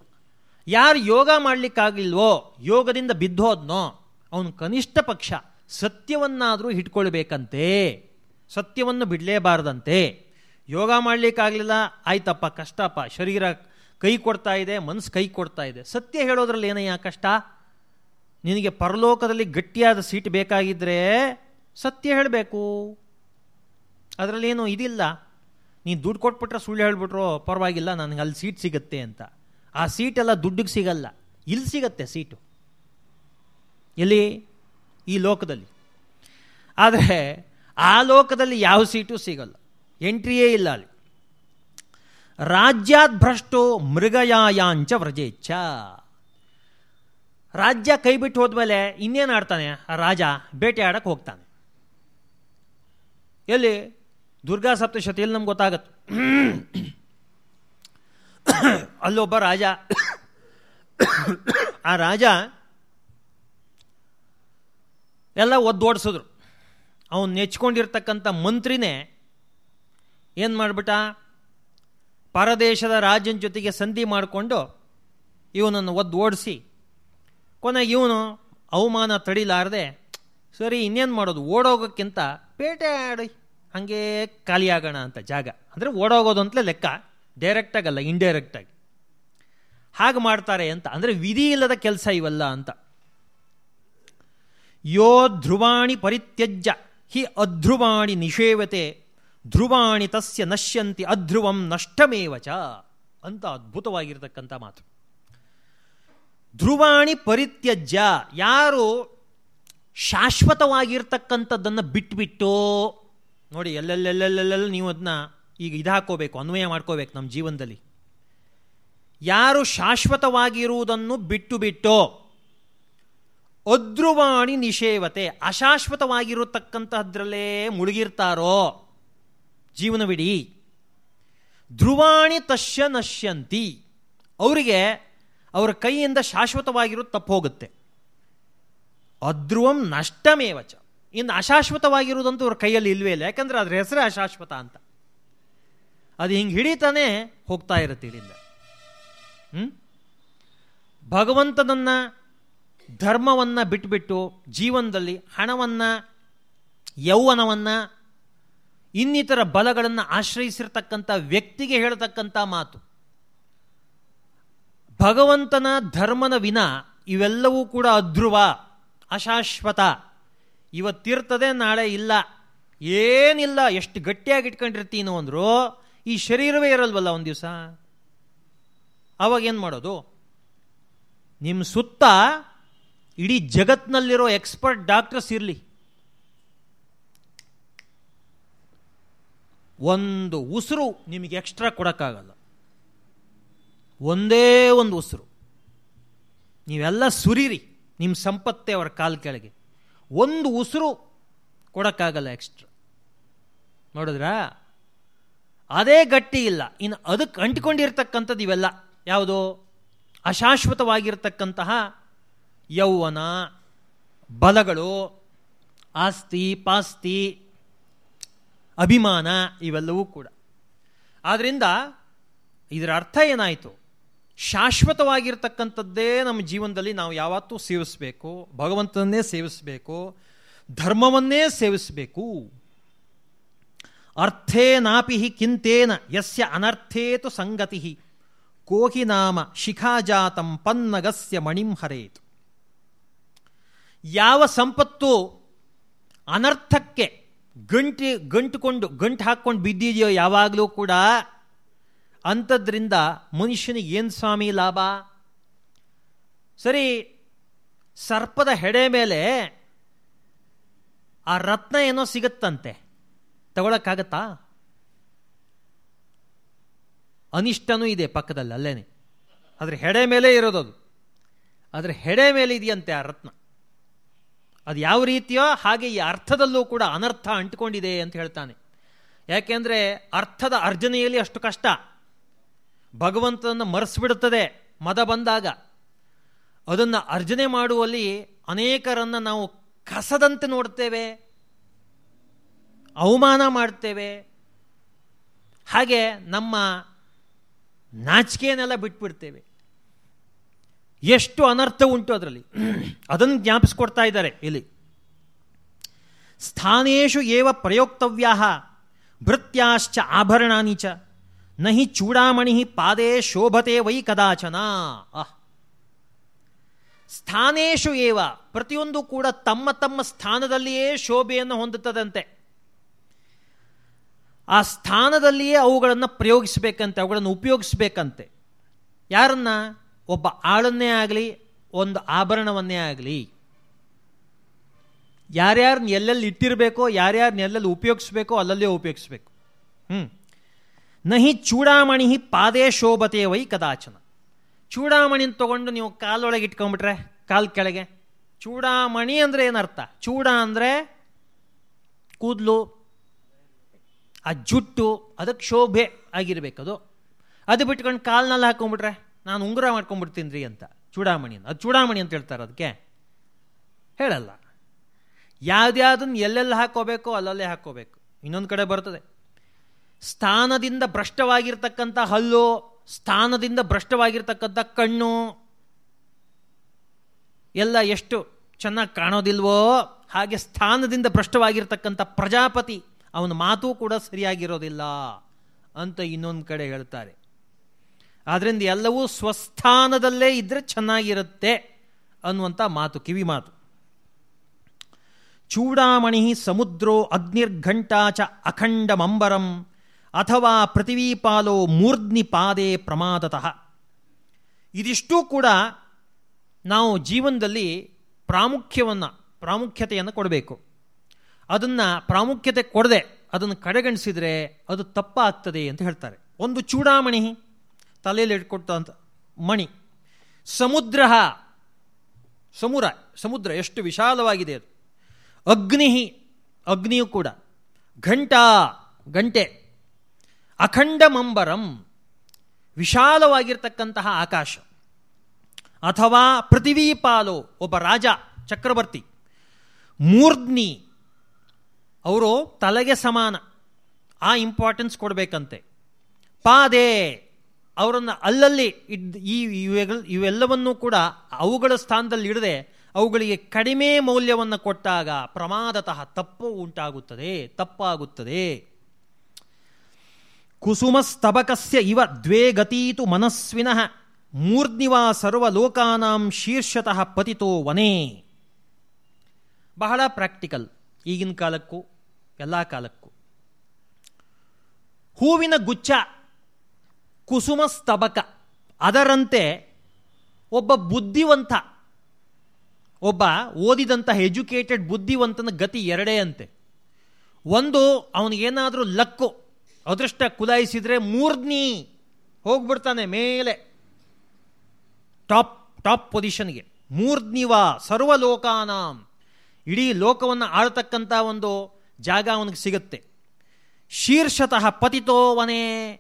ಯಾರು ಯೋಗ ಮಾಡಲಿಕ್ಕಾಗಲಿಲ್ವೋ, ಯೋಗದಿಂದ ಬಿದ್ದೋದ್ನೋ ಅವನು ಕನಿಷ್ಠ ಪಕ್ಷ ಸತ್ಯವನ್ನಾದರೂ ಹಿಡ್ಕೊಳ್ಬೇಕಂತೆ, ಸತ್ಯವನ್ನು ಬಿಡಲೇಬಾರ್ದಂತೆ. ಯೋಗ ಮಾಡಲಿಕ್ಕಾಗಲಿಲ್ಲ, ಆಯ್ತಪ್ಪ, ಕಷ್ಟಪ್ಪ, ಶರೀರ ಕೈ ಕೊಡ್ತಾ ಇದೆ, ಮನಸ್ಸು ಕೈ ಕೊಡ್ತಾ ಇದೆ. ಸತ್ಯ ಹೇಳೋದ್ರಲ್ಲಿ ಏನಯ್ಯ ಕಷ್ಟ? ನಿನಗೆ ಪರಲೋಕದಲ್ಲಿ ಗಟ್ಟಿಯಾದ ಸೀಟ್ ಬೇಕಾಗಿದ್ದರೆ ಸತ್ಯ ಹೇಳಬೇಕು. ಅದರಲ್ಲೇನು ಇದಿಲ್ಲ. ನೀನು ದುಡ್ಡು ಕೊಟ್ಬಿಟ್ರೆ ಸುಳ್ಳು ಹೇಳ್ಬಿಟ್ರು, ಪರವಾಗಿಲ್ಲ, ನನಗೆ ಅಲ್ಲಿ ಸೀಟ್ ಸಿಗುತ್ತೆ ಅಂತ. ಆ ಸೀಟೆಲ್ಲ ದುಡ್ಡಿಗೆ ಸಿಗಲ್ಲ. ಇಲ್ಲಿ ಸಿಗತ್ತೆ ಸೀಟು. ಎಲ್ಲಿ? ಈ ಲೋಕದಲ್ಲಿ. ಆದರೆ ಆ ಲೋಕದಲ್ಲಿ ಯಾವ ಸೀಟು ಸಿಗಲ್ಲ. ಎಂಟ್ರಿಯೇ ಇಲ್ಲ ಅಲ್ಲಿ. ರಾಜ್ಯಾತ್ ಭ್ರಷ್ಟೋ ಮೃಗಯಾಯಾಂಚ ವ್ರಜೇಚ್ಛ. ರಾಜ್ಯ ಕೈ ಬಿಟ್ಟು ಹೋದ್ಮೇಲೆ ಇನ್ನೇನು ಆಡ್ತಾನೆ? ರಾಜ ಬೇಟೆ ಆಡಕ್ಕೆ ಹೋಗ್ತಾನೆ. ಎಲ್ಲಿ? ದುರ್ಗಾ ಸಪ್ತಶತಿಯಲ್ಲಿ ನಮ್ಗೆ ಗೊತ್ತಾಗತ್ತೆ? ಅಲ್ಲೊಬ್ಬ ರಾಜ. ಆ ರಾಜ ಎಲ್ಲ ಒದ್ದೋಡಿಸಿದ್ರು. ಅವನು ನೆಚ್ಕೊಂಡಿರ್ತಕ್ಕಂಥ ಮಂತ್ರಿನೇ ಏನು ಮಾಡಿಬಿಟ್ಟ? ಪರದೇಶದ ರಾಜನ ಜೊತೆಗೆ ಸಂಧಿ ಮಾಡಿಕೊಂಡು ಇವನನ್ನು ಒದ್ದು ಓಡಿಸಿ. ಕೊನೆಗೆ ಇವನು ಅವಮಾನ ತಡಿಲಾರದೆ, ಸರಿ, ಇನ್ನೇನು ಮಾಡೋದು? ಓಡೋಗೋಕ್ಕಿಂತ ಪೇಟೆ ಆಡಿ, ಹಾಗೆ ಖಾಲಿಯಾಗೋಣ ಅಂತ ಜಾಗ. ಅಂದರೆ ಓಡೋಗೋದು ಅಂತಲೇ ಲೆಕ್ಕ, ಡೈರೆಕ್ಟಾಗಲ್ಲ, ಇಂಡೈರೆಕ್ಟಾಗಿ. ಹಾಗೆ ಮಾಡ್ತಾರೆ ಅಂತ, ಅಂದರೆ ವಿಧಿ ಇಲ್ಲದ ಕೆಲಸ ಇವೆಲ್ಲ ಅಂತ. ಯೋ ಧ್ರುವಾಣಿ ಪರಿತ್ಯಜ್ಯ ಹಿ ಅಧ್ರುವಾಣಿ ನಿಷೇವತೆ ಧ್ರುವಾಣಿ ತಸ್ಯ ನಶ್ಯಂತಿ ಅಧ್ರುವಂ ನಷ್ಟಮೇವಚ ಅಂತ ಅದ್ಭುತವಾಗಿರತಕ್ಕಂಥ ಮಾತು. ಧ್ರುವಾಣಿ ಪರಿತ್ಯಜ್ಯ ಯಾರು ಶಾಶ್ವತವಾಗಿರ್ತಕ್ಕಂಥದ್ದನ್ನು ಬಿಟ್ಬಿಟ್ಟು ನೋಡಿ ಎಲ್ಲೆಲ್ಲೆಲ್ಲೆಲ್ಲೆಲ್ಲ ನೀವು ಅದನ್ನ ಈಗ ಇದು ಹಾಕೋಬೇಕು, ಅನ್ವಯ ಮಾಡ್ಕೋಬೇಕು ನಮ್ಮ ಜೀವನದಲ್ಲಿ. ಯಾರು ಶಾಶ್ವತವಾಗಿರುವುದನ್ನು ಬಿಟ್ಟು ಬಿಟ್ಟು ಅಧ್ರುವಾಣಿ ನಿಷೇವತೆ ಅಶಾಶ್ವತವಾಗಿರತಕ್ಕಂತಹದ್ರಲ್ಲೇ ಮುಳುಗಿರ್ತಾರೋ ಜೀವನವಿಡೀ. ಧ್ರುವಾಣಿ ತಶ್ಯ ನಶ್ಯಂತಿ. ಅವರಿಗೆ ಅವರ ಕೈಯಿಂದ ಶಾಶ್ವತವಾಗಿರೋದು ತಪ್ಪು ಹೋಗುತ್ತೆ. ಅಧ್ರುವಂ ನಷ್ಟಮೇವಚ. ಇನ್ನು ಅಶಾಶ್ವತವಾಗಿರುವುದಂತೂ ಅವ್ರ ಕೈಯಲ್ಲಿ ಇಲ್ವೇ ಇಲ್ಲ. ಯಾಕಂದ್ರೆ ಅದ್ರ ಹೆಸರೇ ಅಶಾಶ್ವತ ಅಂತ. ಅದು ಹಿಂಗೆ ಹಿಡಿತಾನೆ ಹೋಗ್ತಾ ಇರುತ್ತೆ ಇಲ್ಲಿಂದ. ಭಗವಂತನನ್ನ, ಧರ್ಮವನ್ನು ಬಿಟ್ಬಿಟ್ಟು ಜೀವನದಲ್ಲಿ ಹಣವನ್ನು, ಯೌವನವನ್ನು ಇನ್ನಿತರ ಬಲಗಳನ್ನು ಆಶ್ರಯಿಸಿರ್ತಕ್ಕಂಥ ವ್ಯಕ್ತಿಗೆ ಹೇಳತಕ್ಕಂಥ ಮಾತು. ಭಗವಂತನ ಧರ್ಮನ ವಿನ ಇವೆಲ್ಲವೂ ಕೂಡ ಅಧ್ರುವ, ಅಶಾಶ್ವತ. ಇವತ್ತಿರ್ತದೆ ನಾಳೆ ಇಲ್ಲ. ಏನಿಲ್ಲ, ಎಷ್ಟು ಗಟ್ಟಿಯಾಗಿ ಇಟ್ಕೊಂಡಿರ್ತೀನೋ ಅಂದ್ರು ಈ ಶರೀರವೇ ಇರಲ್ವಲ್ಲ ಒಂದು ದಿವಸ. ಅವಾಗ ಏನು ಮಾಡೋದು? ನಿಮ್ಮ ಸುತ್ತ ಇಡೀ ಜಗತ್ನಲ್ಲಿರೋ ಎಕ್ಸ್ಪರ್ಟ್ ಡಾಕ್ಟರ್ಸ್ ಇರಲಿ. ಒಂದು ಉಸಿರು ನಿಮಗೆ ಎಕ್ಸ್ಟ್ರಾ ಕೊಡೋಕ್ಕಾಗಲ್ಲ. ಒಂದೇ ಒಂದು ಉಸಿರು. ನೀವೆಲ್ಲ ಸುರಿರಿ ನಿಮ್ಮ ಸಂಪತ್ತೆ ಅವರ ಕಾಲು ಕೆಳಗೆ. ಒಂದು ಉಸಿರು ಕೊಡೋಕ್ಕಾಗಲ್ಲ ಎಕ್ಸ್ಟ್ರಾ. ನೋಡಿದ್ರಾ? ಅದೇ ಗಟ್ಟಿ ಇಲ್ಲ. ಇನ್ನು ಅದಕ್ಕೆ ಅಂಟಿಕೊಂಡಿರ್ತಕ್ಕಂಥದ್ದು ಇವೆಲ್ಲ. ಯಾವುದು? ಅಶಾಶ್ವತವಾಗಿರ್ತಕ್ಕಂತಹ ಯೌವನ ಬಲಗಳು, ಆಸ್ತಿ, ಪಾಸ್ತಿ ಅಭಿಮಾನ ಇವೆಲ್ಲವೂ ಕೂಡ. ಆದ್ದರಿಂದ ಇದರ ಅರ್ಥ ಏನಾಯಿತು? ಶಾಶ್ವತವಾಗಿರ್ತಕ್ಕಂಥದ್ದೇ ನಮ್ಮ ಜೀವನದಲ್ಲಿ ನಾವು ಯಾವತ್ತೂ ಸೇವಿಸಬೇಕು, ಭಗವಂತನನ್ನೇ ಸೇವಿಸಬೇಕು, ಧರ್ಮವನ್ನೇ ಸೇವಿಸಬೇಕು. ಅರ್ಥೇನಾಪಿ ಕಿಂತೇನ ಯಸ್ಯ ಅನರ್ಥೇತು ಸಂಗತಿ ಕೋಹಿ ನಾಮ ಶಿಖಾಜಾತಂ ಪನ್ನಗಸ್ಯ ಮಣಿಂ ಹರೇತು. ಯಾವ ಸಂಪತ್ತು ಅನರ್ಥಕ್ಕೆ ಗಂಟಿ, ಗಂಟುಕೊಂಡು, ಗಂಟು ಹಾಕ್ಕೊಂಡು ಬಿದ್ದಿದೆಯೋ ಯಾವಾಗಲೂ ಕೂಡ ಅಂಥದ್ರಿಂದ ಮನುಷ್ಯನಿಗೆ ಏನು ಸ್ವಾಮಿ ಲಾಭ? ಸರಿ, ಸರ್ಪದ ಹೆಡೆ ಮೇಲೆ ಆ ರತ್ನ ಏನೋ ಸಿಗುತ್ತಂತೆ. ತಗೊಳಕ್ಕಾಗತ್ತಾ? ಅನಿಷ್ಟನೂ ಇದೆ ಪಕ್ಕದಲ್ಲಿ ಅಲ್ಲೇನೆ. ಅದ್ರ ಹೆಡೆ ಮೇಲೆ ಇರೋದು ಅದು ಅದ್ರ ಹೆಡೆ ಮೇಲೆ ಇದೆಯಂತೆ ಆ ರತ್ನ. ಅದು ಯಾವ ರೀತಿಯೋ ಹಾಗೆ ಈ ಅರ್ಥದಲ್ಲೂ ಕೂಡ ಅನರ್ಥ ಅಂಟಿಕೊಂಡಿದೆ ಅಂತ ಹೇಳ್ತಾನೆ. ಯಾಕೆಂದರೆ ಅರ್ಥದ ಅರ್ಜನೆಯಲ್ಲಿ ಅಷ್ಟು ಕಷ್ಟ. ಭಗವಂತನನ್ನು ಮರೆಸಿಬಿಡುತ್ತದೆ ಮದ ಬಂದಾಗ. ಅದನ್ನು ಅರ್ಜನೆ ಮಾಡುವಲ್ಲಿ ಅನೇಕರನ್ನು ನಾವು ಕಸದಂತೆ ನೋಡ್ತೇವೆ ಅವಮಾನ ಮಾಡ್ತೇವೆ ಹಾಗೆ ನಮ್ಮ ನಾಚಿಕೆಯನ್ನೆಲ್ಲ ಬಿಟ್ಬಿಡ್ತೇವೆ. ಎಷ್ಟು ಅನರ್ಥ ಉಂಟು ಅದರಲ್ಲಿ. ಅದನ್ನು ಜ್ಞಾಪಿಸ್ಕೊಡ್ತಾ ಇದ್ದಾರೆ ಇಲ್ಲಿ. ಸ್ಥಾನೇಶು ಏವ ಪ್ರಯೋಕ್ತವ್ಯಾ ಭೃತ್ಯಾಶ್ಚ ಆಭರಣಾನಿ ಚ, ನಹಿ ಚೂಡಾಮಣಿ ಪಾದೇ ಶೋಭತೆ ವೈ ಕದಾಚನ. ಸ್ಥಾನೇಶು ಏವ, ಪ್ರತಿಯೊಂದು ಕೂಡ ತಮ್ಮ ತಮ್ಮ ಸ್ಥಾನದಲ್ಲಿಯೇ ಶೋಭೆಯನ್ನು ಹೊಂದುತ್ತದಂತೆ. ಆ ಸ್ಥಾನದಲ್ಲಿಯೇ ಅವುಗಳನ್ನು ಪ್ರಯೋಗಿಸಬೇಕಂತೆ, ಅವುಗಳನ್ನು ಉಪಯೋಗಿಸಬೇಕಂತೆ. ಯಾರನ್ನ? ಒಬ್ಬ ಆಳನ್ನೇ ಆಗಲಿ, ಒಂದು ಆಭರಣವನ್ನೇ ಆಗಲಿ ಯಾರ್ಯಾರನ್ನ ಎಲ್ಲೆಲ್ಲಿ ಇಟ್ಟಿರಬೇಕೋ ಯಾರ್ಯಾರನ್ನ ಎಲ್ಲೆಲ್ಲಿ ಉಪಯೋಗಿಸ್ಬೇಕೋ ಅಲ್ಲಲ್ಲೇ ಉಪಯೋಗಿಸ್ಬೇಕು. ಹ್ಞೂ ನಹಿ ಚೂಡಾಮಣಿ ಪಾದೇ ಶೋಭತೆ ವೈ ಕದಾಚನ. ಚೂಡಾಮಣಿನ ತಗೊಂಡು ನೀವು ಕಾಲೊಳಗೆ ಇಟ್ಕೊಂಡ್ಬಿಟ್ರೆ, ಕಾಲ್ ಕೆಳಗೆ. ಚೂಡಾಮಣಿ ಅಂದರೆ ಏನರ್ಥ? ಚೂಡ ಅಂದರೆ ಕೂದಲು, ಆ ಜುಟ್ಟು, ಅದಕ್ಕೆ ಶೋಭೆ ಆಗಿರಬೇಕದು. ಅದು ಬಿಟ್ಕೊಂಡು ಕಾಲ್ನಲ್ಲಿ ಹಾಕೊಂಡ್ಬಿಟ್ರೆ ನಾನು ಉಂಗುರ ಮಾಡ್ಕೊಂಡ್ಬಿಡ್ತೀನಿ ರೀ ಅಂತ. ಚೂಡಾಮಣಿ ಅದು ಚೂಡಾಮಣಿ ಅಂತ ಹೇಳ್ತಾರೆ ಅದಕ್ಕೆ. ಹೇಳಲ್ಲ. ಯಾವ್ದ್ಯಾವ್ದನ್ನು ಎಲ್ಲೆಲ್ಲಿ ಹಾಕೋಬೇಕೋ ಅಲ್ಲಲ್ಲೇ ಹಾಕೋಬೇಕು. ಇನ್ನೊಂದು ಕಡೆ ಬರ್ತದೆ. ಸ್ಥಾನದಿಂದ ಭ್ರಷ್ಟವಾಗಿರ್ತಕ್ಕಂಥ ಹಲ್ಲು, ಸ್ಥಾನದಿಂದ ಭ್ರಷ್ಟವಾಗಿರ್ತಕ್ಕಂಥ ಕಣ್ಣು, ಎಲ್ಲ ಎಷ್ಟು ಚೆನ್ನಾಗಿ ಕಾಣೋದಿಲ್ವೋ ಹಾಗೆ ಸ್ಥಾನದಿಂದ ಭ್ರಷ್ಟವಾಗಿರ್ತಕ್ಕಂಥ ಪ್ರಜಾಪತಿ, ಅವನ ಮಾತೂ ಕೂಡ ಸರಿಯಾಗಿರೋದಿಲ್ಲ ಅಂತ ಇನ್ನೊಂದು ಕಡೆ ಹೇಳ್ತಾರೆ. ಆದ್ದರಿಂದ ಎಲ್ಲವೂ ಸ್ವಸ್ಥಾನದಲ್ಲೇ ಇದ್ದರೆ ಚೆನ್ನಾಗಿರುತ್ತೆ ಅನ್ನುವಂಥ ಮಾತು, ಕಿವಿ ಮಾತು. ಚೂಡಾಮಣಿ ಸಮುದ್ರೋ ಅಗ್ನಿರ್ಘಂಟಾ ಚ ಅಖಂಡಮಂಬರಂ ಅಥವಾ ಪೃಥಿವೀಪಾಲೋ ಮೂರ್ಧ್ನಿ ಪಾದೇ ಪ್ರಮಾದತಃ. ಇದಿಷ್ಟೂ ಕೂಡ ನಾವು ಜೀವನದಲ್ಲಿ ಪ್ರಾಮುಖ್ಯವನ್ನು, ಪ್ರಾಮುಖ್ಯತೆಯನ್ನು ಕೊಡಬೇಕು. ಅದನ್ನು ಪ್ರಾಮುಖ್ಯತೆ ಕೊಡದೆ, ಅದನ್ನು ಕಡೆಗಣಿಸಿದರೆ ಅದು ತಪ್ಪಾಗ್ತದೆ ಅಂತ ಹೇಳ್ತಾರೆ. ಒಂದು ಚೂಡಾಮಣಿ ತಲೆಯಲ್ಲಿ ಇಟ್ಕೊಟ್ಟಂಥ ಮಣಿ. ಸಮುದ್ರ ಸಮುರ. ಸಮುದ್ರ ಎಷ್ಟು ವಿಶಾಲವಾಗಿದೆ ಅದು. ಅಗ್ನಿ ಅಗ್ನಿಯು ಕೂಡ. ಘಂಟಾ. ಗಂಟೆ ಅಖಂಡ ಮಂಬರಂ ವಿಶಾಲವಾಗಿರ್ತಕ್ಕಂತಹ ಆಕಾಶ. ಅಥವಾ ಪೃಥಿವೀಪಾಲು, ಒಬ್ಬ ರಾಜ, ಚಕ್ರವರ್ತಿ. ಮೂರ್ಧ್ನಿ. ಅವರು ತಲೆಗೆ ಸಮಾನ. ಆ ಇಂಪಾರ್ಟೆನ್ಸ್ ಕೊಡಬೇಕಂತೆ. ಪಾದೆ. ಅವರನ್ನು ಅಲ್ಲಲ್ಲಿ ಈ ಇವೆಲ್ಲವನ್ನೂ ಕೂಡ ಅವುಗಳ ಸ್ಥಾನದಲ್ಲಿ ಇಡದೆ ಅವುಗಳಿಗೆ ಕಡಿಮೆ ಮೌಲ್ಯವನ್ನು ಕೊಟ್ಟಾಗ ಪ್ರಮಾದತಃ ತಪ್ಪು ಉಂಟಾಗುತ್ತದೆ, ತಪ್ಪಾಗುತ್ತದೆ. ಕುಸುಮಸ್ತಬಕಸ್ಯ ಇವ ದ್ವೇ ಗತೀತು ಮನಸ್ವಿನಃ ಮೂರ್ಧ್ನಿವಾ ಸರ್ವಲೋಕಾನಾಂ ಶೀರ್ಷತಃ ಪತಿತೋ ವನೇ. ಬಹಳ ಪ್ರಾಕ್ಟಿಕಲ್ ಈಗಿನ ಕಾಲಕ್ಕೂ, ಎಲ್ಲ ಕಾಲಕ್ಕೂ. ಹೂವಿನ ಗುಚ್ಛ ಕುಸುಮ ಸ್ತಬಕ ಅದರಂತೆ ಒಬ್ಬ ಬುದ್ಧಿವಂತ, ಒಬ್ಬ ಓದಿದಂತಹ ಎಜುಕೇಟೆಡ್ ಬುದ್ಧಿವಂತನ ಗತಿ ಎರಡೇ ಅಂತೆ. ಒಂದು, ಅವನಿಗೇನಾದರೂ ಲಕ್ಕು, ಅದೃಷ್ಟ ಕುಲಾಯಿಸಿದರೆ ಮೂರ್ನಿ ಹೋಗ್ಬಿಡ್ತಾನೆ ಮೇಲೆ. ಟಾಪ್ ಟಾಪ್ ಪೊಸಿಷನ್ಗೆ. ಮೂರ್ಧ್ನಿವಾ, ಸರ್ವಲೋಕಾನಾಂ. ಇಡೀ ಲೋಕವನ್ನು ಆಳ್ತಕ್ಕಂಥ ಒಂದು ಜಾಗ ಅವನಿಗೆ ಸಿಗುತ್ತೆ. ಶೀರ್ಷತಃ ಪತಿತೋವನೇ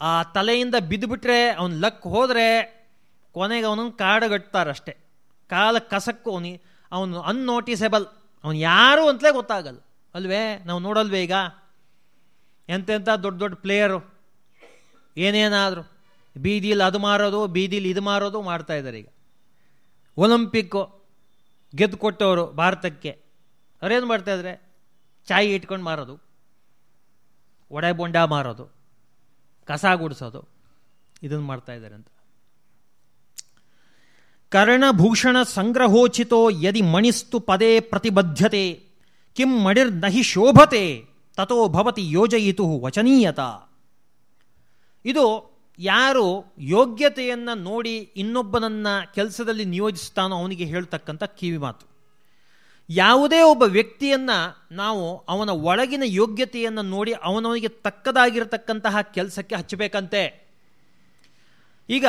ಆ ತಲೆಯಿಂದ ಬಿದ್ದುಬಿಟ್ರೆ ಅವನು ಲಕ್ ಹೋದರೆ ಕೊನೆಗೆ ಅವನನ್ನು ಕಾಡುಗಟ್ತಾರಷ್ಟೇ. ಕಾಲ ಕಸಕ್ಕೂ ಅವನಿ ಅವನು ಅನ್ನೋಟಿಸೆಬಲ್ ಅವನು ಯಾರು ಅಂತಲೇ ಗೊತ್ತಾಗಲ್ಲ. ಅಲ್ವೇ? ನಾವು ನೋಡಲ್ವೇ ಈಗ? ಎಂತೆಂಥ ದೊಡ್ಡ ದೊಡ್ಡ ಪ್ಲೇಯರು ಏನೇನಾದರೂ. ಬೀದಿಲಿ ಅದು ಮಾರೋದು, ಬೀದಿಲಿ ಇದು ಮಾರೋದು ಮಾಡ್ತಾ ಇದ್ದಾರೆ ಈಗ. ಒಲಿಂಪಿಕ್ಕು ಗೆದ್ದು ಕೊಟ್ಟವರು ಭಾರತಕ್ಕೆ. ಅವ್ರೇನು ಮಾಡ್ತಾಯಿದ್ರೆ ಚಾಯಿ ಇಟ್ಕೊಂಡು ಮಾರೋದು. ಒಡೆ ಬೊಂಡ ಮಾರೋದು. ಕಸ ಗುಡಿಸೋದು. ಇದನ್ನು ಮಾಡ್ತಾ ಇದ್ದಾರೆ ಅಂತ. ಕರ್ಣಭೂಷಣ ಸಂಗ್ರಹೋಚಿತೋ ಯದಿ ಮಣಿಸ್ತು ಪದೇ ಪ್ರತಿಬದ್ಧತೆ, ಕಿಂ ಮಣಿರ್ನಹಿ ಶೋಭತೆ ತಥೋ ಭವತಿ ಯೋಜಯಿತು ವಚನೀಯತ. ಇದು ಯಾರು ಯೋಗ್ಯತೆಯನ್ನು ನೋಡಿ ಇನ್ನೊಬ್ಬನನ್ನ ಕೆಲಸದಲ್ಲಿ ನಿಯೋಜಿಸ್ತಾನೋ ಅವನಿಗೆ ಹೇಳ್ತಕ್ಕಂಥ ಕಿವಿ ಮಾತು. ಯಾವುದೇ ಒಬ್ಬ ವ್ಯಕ್ತಿಯನ್ನು ನಾವು ಅವನ ಒಳಗಿನ ಯೋಗ್ಯತೆಯನ್ನು ನೋಡಿ ಅವನವನಿಗೆ ತಕ್ಕದಾಗಿರತಕ್ಕಂತಹ ಕೆಲಸಕ್ಕೆ ಹಚ್ಚಬೇಕಂತೆ. ಈಗ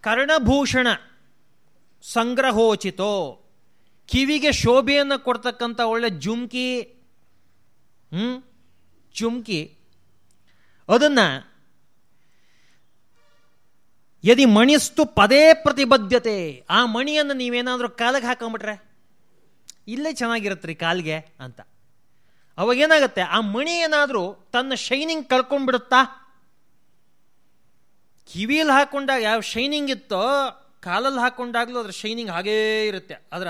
ಕರ್ಣಭೂಷಣ ಸಂಗ್ರಹೋಚಿತೋ, ಕಿವಿಗೆ ಶೋಭೆಯನ್ನು ಕೊಡ್ತಕ್ಕಂಥ ಒಳ್ಳೆ ಜುಮ್ಕಿ ಹ್ಞೂ ಚುಮ್ಕಿ ಅದನ್ನು ಯದಿ ಮಣಿಸ್ತು ಪದೇ ಪ್ರತಿಬದ್ಧತೆ ಆ ಮಣಿಯನ್ನು ನೀವೇನಾದರೂ ಕಾಲಕ್ಕೆ ಹಾಕೊಂಬಿಟ್ರೆ? ಇಲ್ಲೇ ಚೆನ್ನಾಗಿರುತ್ತೆ ರೀ ಕಾಲಿಗೆ ಅಂತ. ಅವಾಗೇನಾಗುತ್ತೆ ಆ ಮಣಿ ಏನಾದರೂ ತನ್ನ ಶೈನಿಂಗ್ ಕಳ್ಕೊಂಡ್ಬಿಡುತ್ತಾ? ಕಿವಿಯಲ್ಲಿ ಹಾಕೊಂಡಾಗ ಯಾವ ಶೈನಿಂಗ್ ಇತ್ತೋ ಕಾಲಲ್ಲಿ ಹಾಕೊಂಡಾಗಲೂ ಅದರ ಶೈನಿಂಗ್ ಹಾಗೇ ಇರುತ್ತೆ ಅದರ.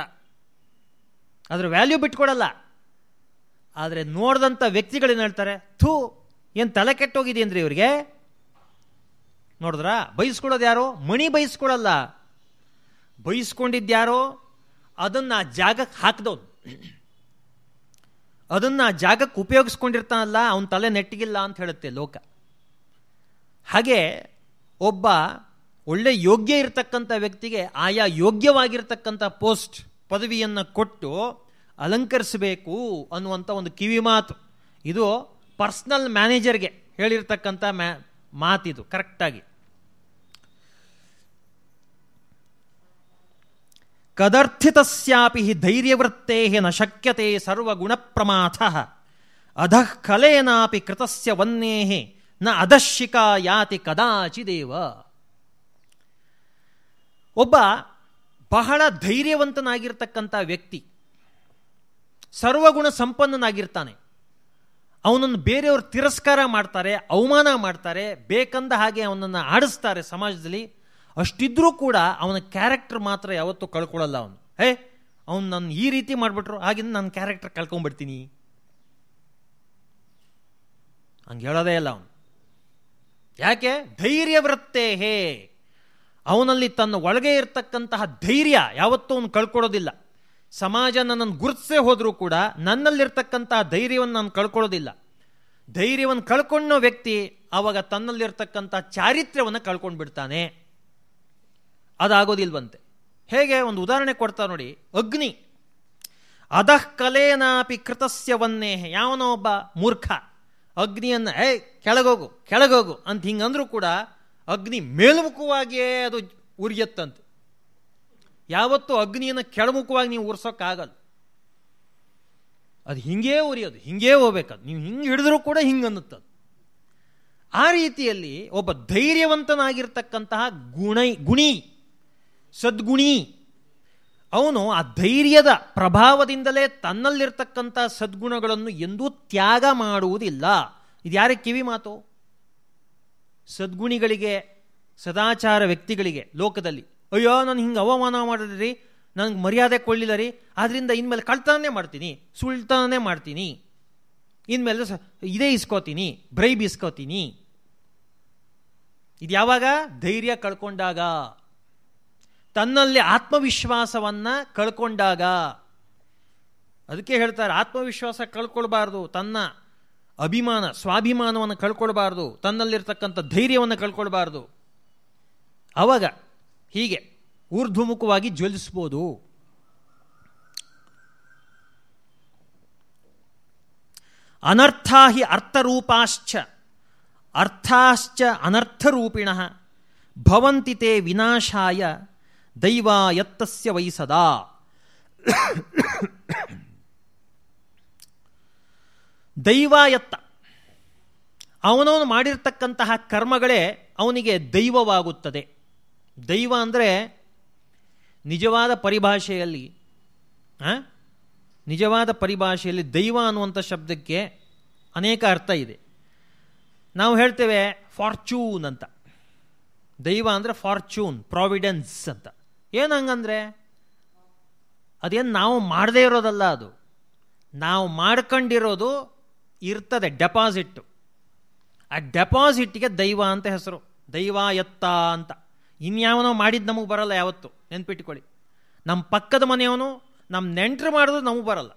ಅದರ ವ್ಯಾಲ್ಯೂ ಬಿಟ್ಕೊಡಲ್ಲ. ಆದರೆ ನೋಡಿದಂಥ ವ್ಯಕ್ತಿಗಳೇನು ಹೇಳ್ತಾರೆ? ಥೂ, ಏನು ತಲೆ ಕೆಟ್ಟೋಗಿದೆಯೇನ್ರಿ ಇವರಿಗೆ? ನೋಡಿದ್ರ? ಬೈಸ್ಕೊಡೋದು ಯಾರೋ? ಮಣಿ ಬೈಸ್ಕೊಡಲ್ಲ. ಬೈಸ್ಕೊಂಡಿದ್ಯಾರೋ ಅದನ್ನು ಜಾಗಕ್ಕೆ ಹಾಕಿದವನು. ಅದನ್ನು ಜಾಗಕ್ಕೆ ಉಪಯೋಗಿಸ್ಕೊಂಡಿರ್ತಾನಲ್ಲ, ಅವನ ತಲೆ ನೆಟ್ಟಿಗಿಲ್ಲ ಅಂತ ಹೇಳುತ್ತೆ ಲೋಕ. ಹಾಗೆ ಒಬ್ಬ ಒಳ್ಳೆ ಯೋಗ್ಯ ಇರತಕ್ಕಂಥ ವ್ಯಕ್ತಿಗೆ ಆಯಾ ಯೋಗ್ಯವಾಗಿರ್ತಕ್ಕಂಥ ಪೋಸ್ಟ್ ಪದವಿಯನ್ನು ಕೊಟ್ಟು ಅಲಂಕರಿಸಬೇಕು ಅನ್ನುವಂಥ ಒಂದು ಕಿವಿ ಮಾತು. ಇದು ಪರ್ಸ್ನಲ್ ಮ್ಯಾನೇಜರ್ಗೆ ಹೇಳಿರ್ತಕ್ಕಂಥ ಮ್ಯಾ ಮಾತಿದು, ಕರೆಕ್ಟಾಗಿ. ಕದರ್ಥಿತಸ್ಯಾಪಿ ಧೈರ್ಯವೃತ್ತೇ ನ ಶಕ್ಯತೆ ಸರ್ವಗುಣಪ್ರಮಾಥ. ಅಧಃ ಕಲೇನಾಪಿ ಕೃತಸ್ಯ ವನ್ನೇ ನ ಅಧಶಿಕಾ ಯಾತಿ ಕದಾಚಿದೇವ. ಒಬ್ಬ ಬಹಳ ಧೈರ್ಯವಂತನಾಗಿರ್ತಕ್ಕಂಥ ವ್ಯಕ್ತಿ ಸರ್ವಗುಣ ಸಂಪನ್ನನಾಗಿರ್ತಾನೆ. ಅವನನ್ನು ಬೇರೆಯವರು ತಿರಸ್ಕಾರ ಮಾಡ್ತಾರೆ, ಅವಮಾನ ಮಾಡ್ತಾರೆ, ಬೇಕಂದ ಹಾಗೆ ಅವನನ್ನು ಆಡಿಸ್ತಾರೆ ಸಮಾಜದಲ್ಲಿ. ಅಷ್ಟಿದ್ರೂ ಕೂಡ ಅವನ ಕ್ಯಾರೆಕ್ಟರ್ ಮಾತ್ರ ಯಾವತ್ತೂ ಕಳ್ಕೊಳ್ಳಲ್ಲ ಅವನು. ಹೇ, ಅವನು ನನ್ನ ಈ ರೀತಿ ಮಾಡಿಬಿಟ್ರು, ಹಾಗಿಂದ ನನ್ನ ಕ್ಯಾರೆಕ್ಟರ್ ಕಳ್ಕೊಂಡ್ಬಿಡ್ತೀನಿ ಹಂಗೆ ಹೇಳೋದೇ ಇಲ್ಲ ಅವನು. ಯಾಕೆ? ಧೈರ್ಯ ವೃತ್ತೆ ಹೇ. ಅವನಲ್ಲಿ ತನ್ನ ಒಳಗೆ ಇರತಕ್ಕಂತಹ ಧೈರ್ಯ ಯಾವತ್ತೂ ಅವನು ಕಳ್ಕೊಳ್ಳೋದಿಲ್ಲ. ಸಮಾಜ ನನ್ನನ್ನು ಗುರುತಿಸೇ ಹೋದರೂ ಕೂಡ ನನ್ನಲ್ಲಿರ್ತಕ್ಕಂತಹ ಧೈರ್ಯವನ್ನು ನಾನು ಕಳ್ಕೊಳ್ಳೋದಿಲ್ಲ. ಧೈರ್ಯವನ್ನು ಕಳ್ಕೊಂಡೋ ವ್ಯಕ್ತಿ ಆವಾಗ ತನ್ನಲ್ಲಿರ್ತಕ್ಕಂಥ ಚಾರಿತ್ರ್ಯವನ್ನು ಕಳ್ಕೊಂಡು ಬಿಡ್ತಾನೆ ಅದಾಗೋದಿಲ್ವಂತೆ. ಹೇಗೆ? ಒಂದು ಉದಾಹರಣೆ ಕೊಡ್ತಾ ನೋಡಿ. ಅಗ್ನಿ. ಅಧಃ ಕಲೇನಾಪಿ ಕೃತಸ್ಯವನ್ನೇ ಯಾವನೋ ಒಬ್ಬ ಮೂರ್ಖ. ಅಗ್ನಿಯನ್ನು ಏ ಕೆಳಗೋಗು ಕೆಳಗೋಗು ಅಂತ ಹಿಂಗಂದ್ರೂ ಕೂಡ ಅಗ್ನಿ ಮೇಲ್ಮುಖವಾಗಿಯೇ ಅದು ಉರಿಯತ್ತಂತೆ. ಯಾವತ್ತೂ ಅಗ್ನಿಯನ್ನು ಕೆಳಮುಖವಾಗಿ ನೀವು ಉರ್ಸೋಕ್ಕಾಗಲ್ಲ. ಅದು ಹಿಂಗೇ ಉರಿಯೋದು, ಹಿಂಗೇ ಹೋಗ್ಬೇಕದು. ನೀವು ಹಿಂಗೆ ಹಿಡಿದ್ರೂ ಕೂಡ ಅನ್ನುತ್ತದು ಆ ರೀತಿಯಲ್ಲಿ ಒಬ್ಬ ಧೈರ್ಯವಂತನಾಗಿರ್ತಕ್ಕಂತಹ ಗುಣ, ಗುಣಿ. ಸದ್ಗುಣಿ. ಅವನು ಆ ಧೈರ್ಯದ ಪ್ರಭಾವದಿಂದಲೇ ತನ್ನಲ್ಲಿರ್ತಕ್ಕಂಥ ಸದ್ಗುಣಗಳನ್ನು ಎಂದೂ ತ್ಯಾಗ ಮಾಡುವುದಿಲ್ಲ. ಇದು ಯಾರ ಕಿವಿ ಮಾತು? ಸದ್ಗುಣಿಗಳಿಗೆ, ಸದಾಚಾರ ವ್ಯಕ್ತಿಗಳಿಗೆ ಲೋಕದಲ್ಲಿ. ಅಯ್ಯೋ, ನಾನು ಹಿಂಗೆ ಅವಮಾನ ಮಾಡಿದ್ರಿ, ನನಗೆ ಮರ್ಯಾದೆ ಕೊಳ್ಳಿಲ್ಲ ರೀ ಆದ್ದರಿಂದ ಇನ್ಮೇಲೆ ಕಳ್ತನೇ ಮಾಡ್ತೀನಿ ಸುಳ್ತಾನೇ ಮಾಡ್ತೀನಿ. ಇನ್ಮೇಲೆ ಇದೇ ಇಸ್ಕೋತೀನಿ, ಬ್ರೈಬ್ ಇಸ್ಕೋತೀನಿ. ಇದು ಯಾವಾಗ ಧೈರ್ಯ ಕಳ್ಕೊಂಡಾಗ. ತನ್ನಲ್ಲಿ ಆತ್ಮವಿಶ್ವಾಸವನ್ನು ಕಳ್ಕೊಂಡಾಗ, ಅದಕ್ಕೆ ಹೇಳ್ತಾರೆ, ಆತ್ಮವಿಶ್ವಾಸ ಕಳ್ಕೊಳ್ಬಾರ್ದು, ತನ್ನ ಅಭಿಮಾನ, ಸ್ವಾಭಿಮಾನವನ್ನು ಕಳ್ಕೊಳ್ಬಾರ್ದು, ತನ್ನಲ್ಲಿರ್ತಕ್ಕಂಥ ಧೈರ್ಯವನ್ನು ಕಳ್ಕೊಳ್ಬಾರ್ದು. ಅವಾಗ ಹೀಗೆ ಊರ್ಧ್ವಮುಖವಾಗಿ ಜ್ವಲಿಸ್ಬೋದು. ಅನರ್ಥಾ ಹಿ ಅರ್ಥರೂಪಾಶ್ಚ, ಅರ್ಥಾಶ್ಚ ಅನರ್ಥರೂಪಿಣ, ಭವಂತಿ ತೇ ವಿನಾಶಾಯ ದೈವ ಎತ್ತಸ್ಯ ವಯಸದ ದೈವ ಎತ್ತ ಅವನವನು ಮಾಡಿರ್ತಕ್ಕಂತಹ ಕರ್ಮಗಳೇ ಅವನಿಗೆ ದೈವವಾಗುತ್ತದೆ. ದೈವ ಅಂದರೆ ನಿಜವಾದ ಪರಿಭಾಷೆಯಲ್ಲಿ ನಿಜವಾದ ಪರಿಭಾಷೆಯಲ್ಲಿ ದೈವ ಅನ್ನುವಂಥ ಶಬ್ದಕ್ಕೆ ಅನೇಕ ಅರ್ಥ ಇದೆ. ನಾವು ಹೇಳ್ತೇವೆ ಫಾರ್ಚೂನ್ ಅಂತ. ದೈವ ಅಂದರೆ ಫಾರ್ಚೂನ್, ಪ್ರಾವಿಡೆನ್ಸ್ ಅಂತ. ಏನು ಹಂಗಂದ್ರೆ? ಅದೇನು ನಾವು ಮಾಡದೇ ಇರೋದಲ್ಲ ಅದು. ನಾವು ಮಾಡ್ಕೊಂಡಿರೋದು ಇರ್ತದೆ ಡೆಪಾಸಿಟ್ಟು ಆ ಡೆಪಾಸಿಟ್ಗೆ ದೈವ ಅಂತ ಹೆಸರು. ದೈವ ಎತ್ತ ಅಂತ. ಇನ್ಯಾವನೋ ಮಾಡಿದ್ದು ನಮಗೆ ಬರಲ್ಲ ಯಾವತ್ತು. ನೆನ್ಪಿಟ್ಕೊಳ್ಳಿ. ನಮ್ಮ ಪಕ್ಕದ ಮನೆಯವನು ನಮ್ಮ ನೆಂಟರು ಮಾಡೋದು ನಮಗೆ ಬರಲ್ಲ.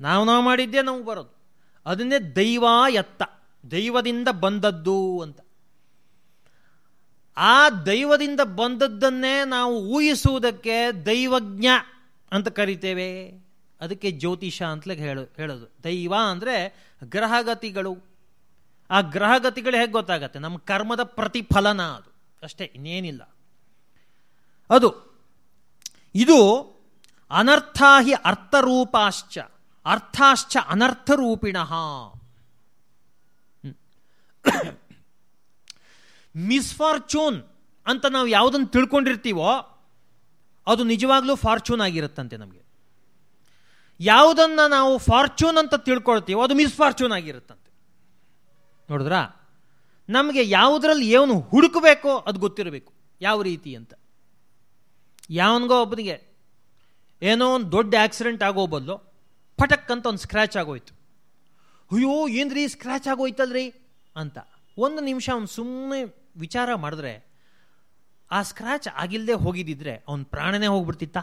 ನಾವು ನಾವು ಮಾಡಿದ್ದೇ ನಮಗೆ ಬರೋದು. ಅದನ್ನೇ ದೈವ ಎತ್ತ ದೈವದಿಂದ ಬಂದದ್ದು ಅಂತ. ಆ ದೈವದಿಂದ ಬಂದದ್ದನ್ನೇ ನಾವು ಊಹಿಸುವುದಕ್ಕೆ ದೈವಜ್ಞ ಅಂತ ಕರಿತೇವೆ. ಅದಕ್ಕೆ ಜ್ಯೋತಿಷ ಅಂತಲೇ ಹೇಳು, ಹೇಳೋದು. ದೈವ ಅಂದರೆ ಗ್ರಹಗತಿಗಳು. ಆ ಗ್ರಹಗತಿಗಳು ಹೇಗೆ ಗೊತ್ತಾಗತ್ತೆ? ನಮ್ಮ ಕರ್ಮದ ಪ್ರತಿಫಲನ ಅದು. ಅಷ್ಟೇ, ಇನ್ನೇನಿಲ್ಲ. ಅದು, ಇದು ಅನರ್ಥಾಹಿ ಅರ್ಥರೂಪಾಶ್ಚ, ಅರ್ಥಾಶ್ಚ ಅನರ್ಥರೂಪಿಣ. ಮಿಸ್ಫಾರ್ಚೂನ್ ಅಂತ ನಾವು ಯಾವುದನ್ನು ತಿಳ್ಕೊಂಡಿರ್ತೀವೋ ಅದು ನಿಜವಾಗ್ಲೂ ಫಾರ್ಚೂನ್ ಆಗಿರುತ್ತಂತೆ ನಮಗೆ. ಯಾವುದನ್ನು ನಾವು ಫಾರ್ಚೂನ್ ಅಂತ ತಿಳ್ಕೊಳ್ತೀವೋ ಅದು ಮಿಸ್ಫಾರ್ಚೂನ್ ಆಗಿರುತ್ತಂತೆ. ನೋಡಿದ್ರಾ? ನಮಗೆ ಯಾವುದರಲ್ಲಿ ಏನು ಹುಡುಕಬೇಕೋ ಅದು ಗೊತ್ತಿರಬೇಕು, ಯಾವ ರೀತಿ ಅಂತ. ಯಾವನಿಗೋ ಒಬ್ಬನಿಗೆ ಏನೋ ಒಂದು ದೊಡ್ಡ ಆಕ್ಸಿಡೆಂಟ್ ಆಗೋ ಬದಲು ಪಟಕ್ ಅಂತ ಒಂದು ಸ್ಕ್ರ್ಯಾಚ್ ಆಗೋಯ್ತು. ಅಯ್ಯೋ, ಏನ್ರಿ ಸ್ಕ್ರ್ಯಾಚ್ ಆಗೋಯ್ತಲ್ರಿ ಅಂತ. ಒಂದು ನಿಮಿಷ ಅವ್ನು ಸುಮ್ಮನೆ ವಿಚಾರ ಮಾಡಿದ್ರೆ, ಆ ಸ್ಕ್ರ್ಯಾಚ್ ಆಗಿಲ್ಲದೆ ಹೋಗಿದ್ದಿದ್ರೆ ಅವನ ಪ್ರಾಣನೇ ಹೋಗ್ಬಿಡ್ತಿತ್ತ?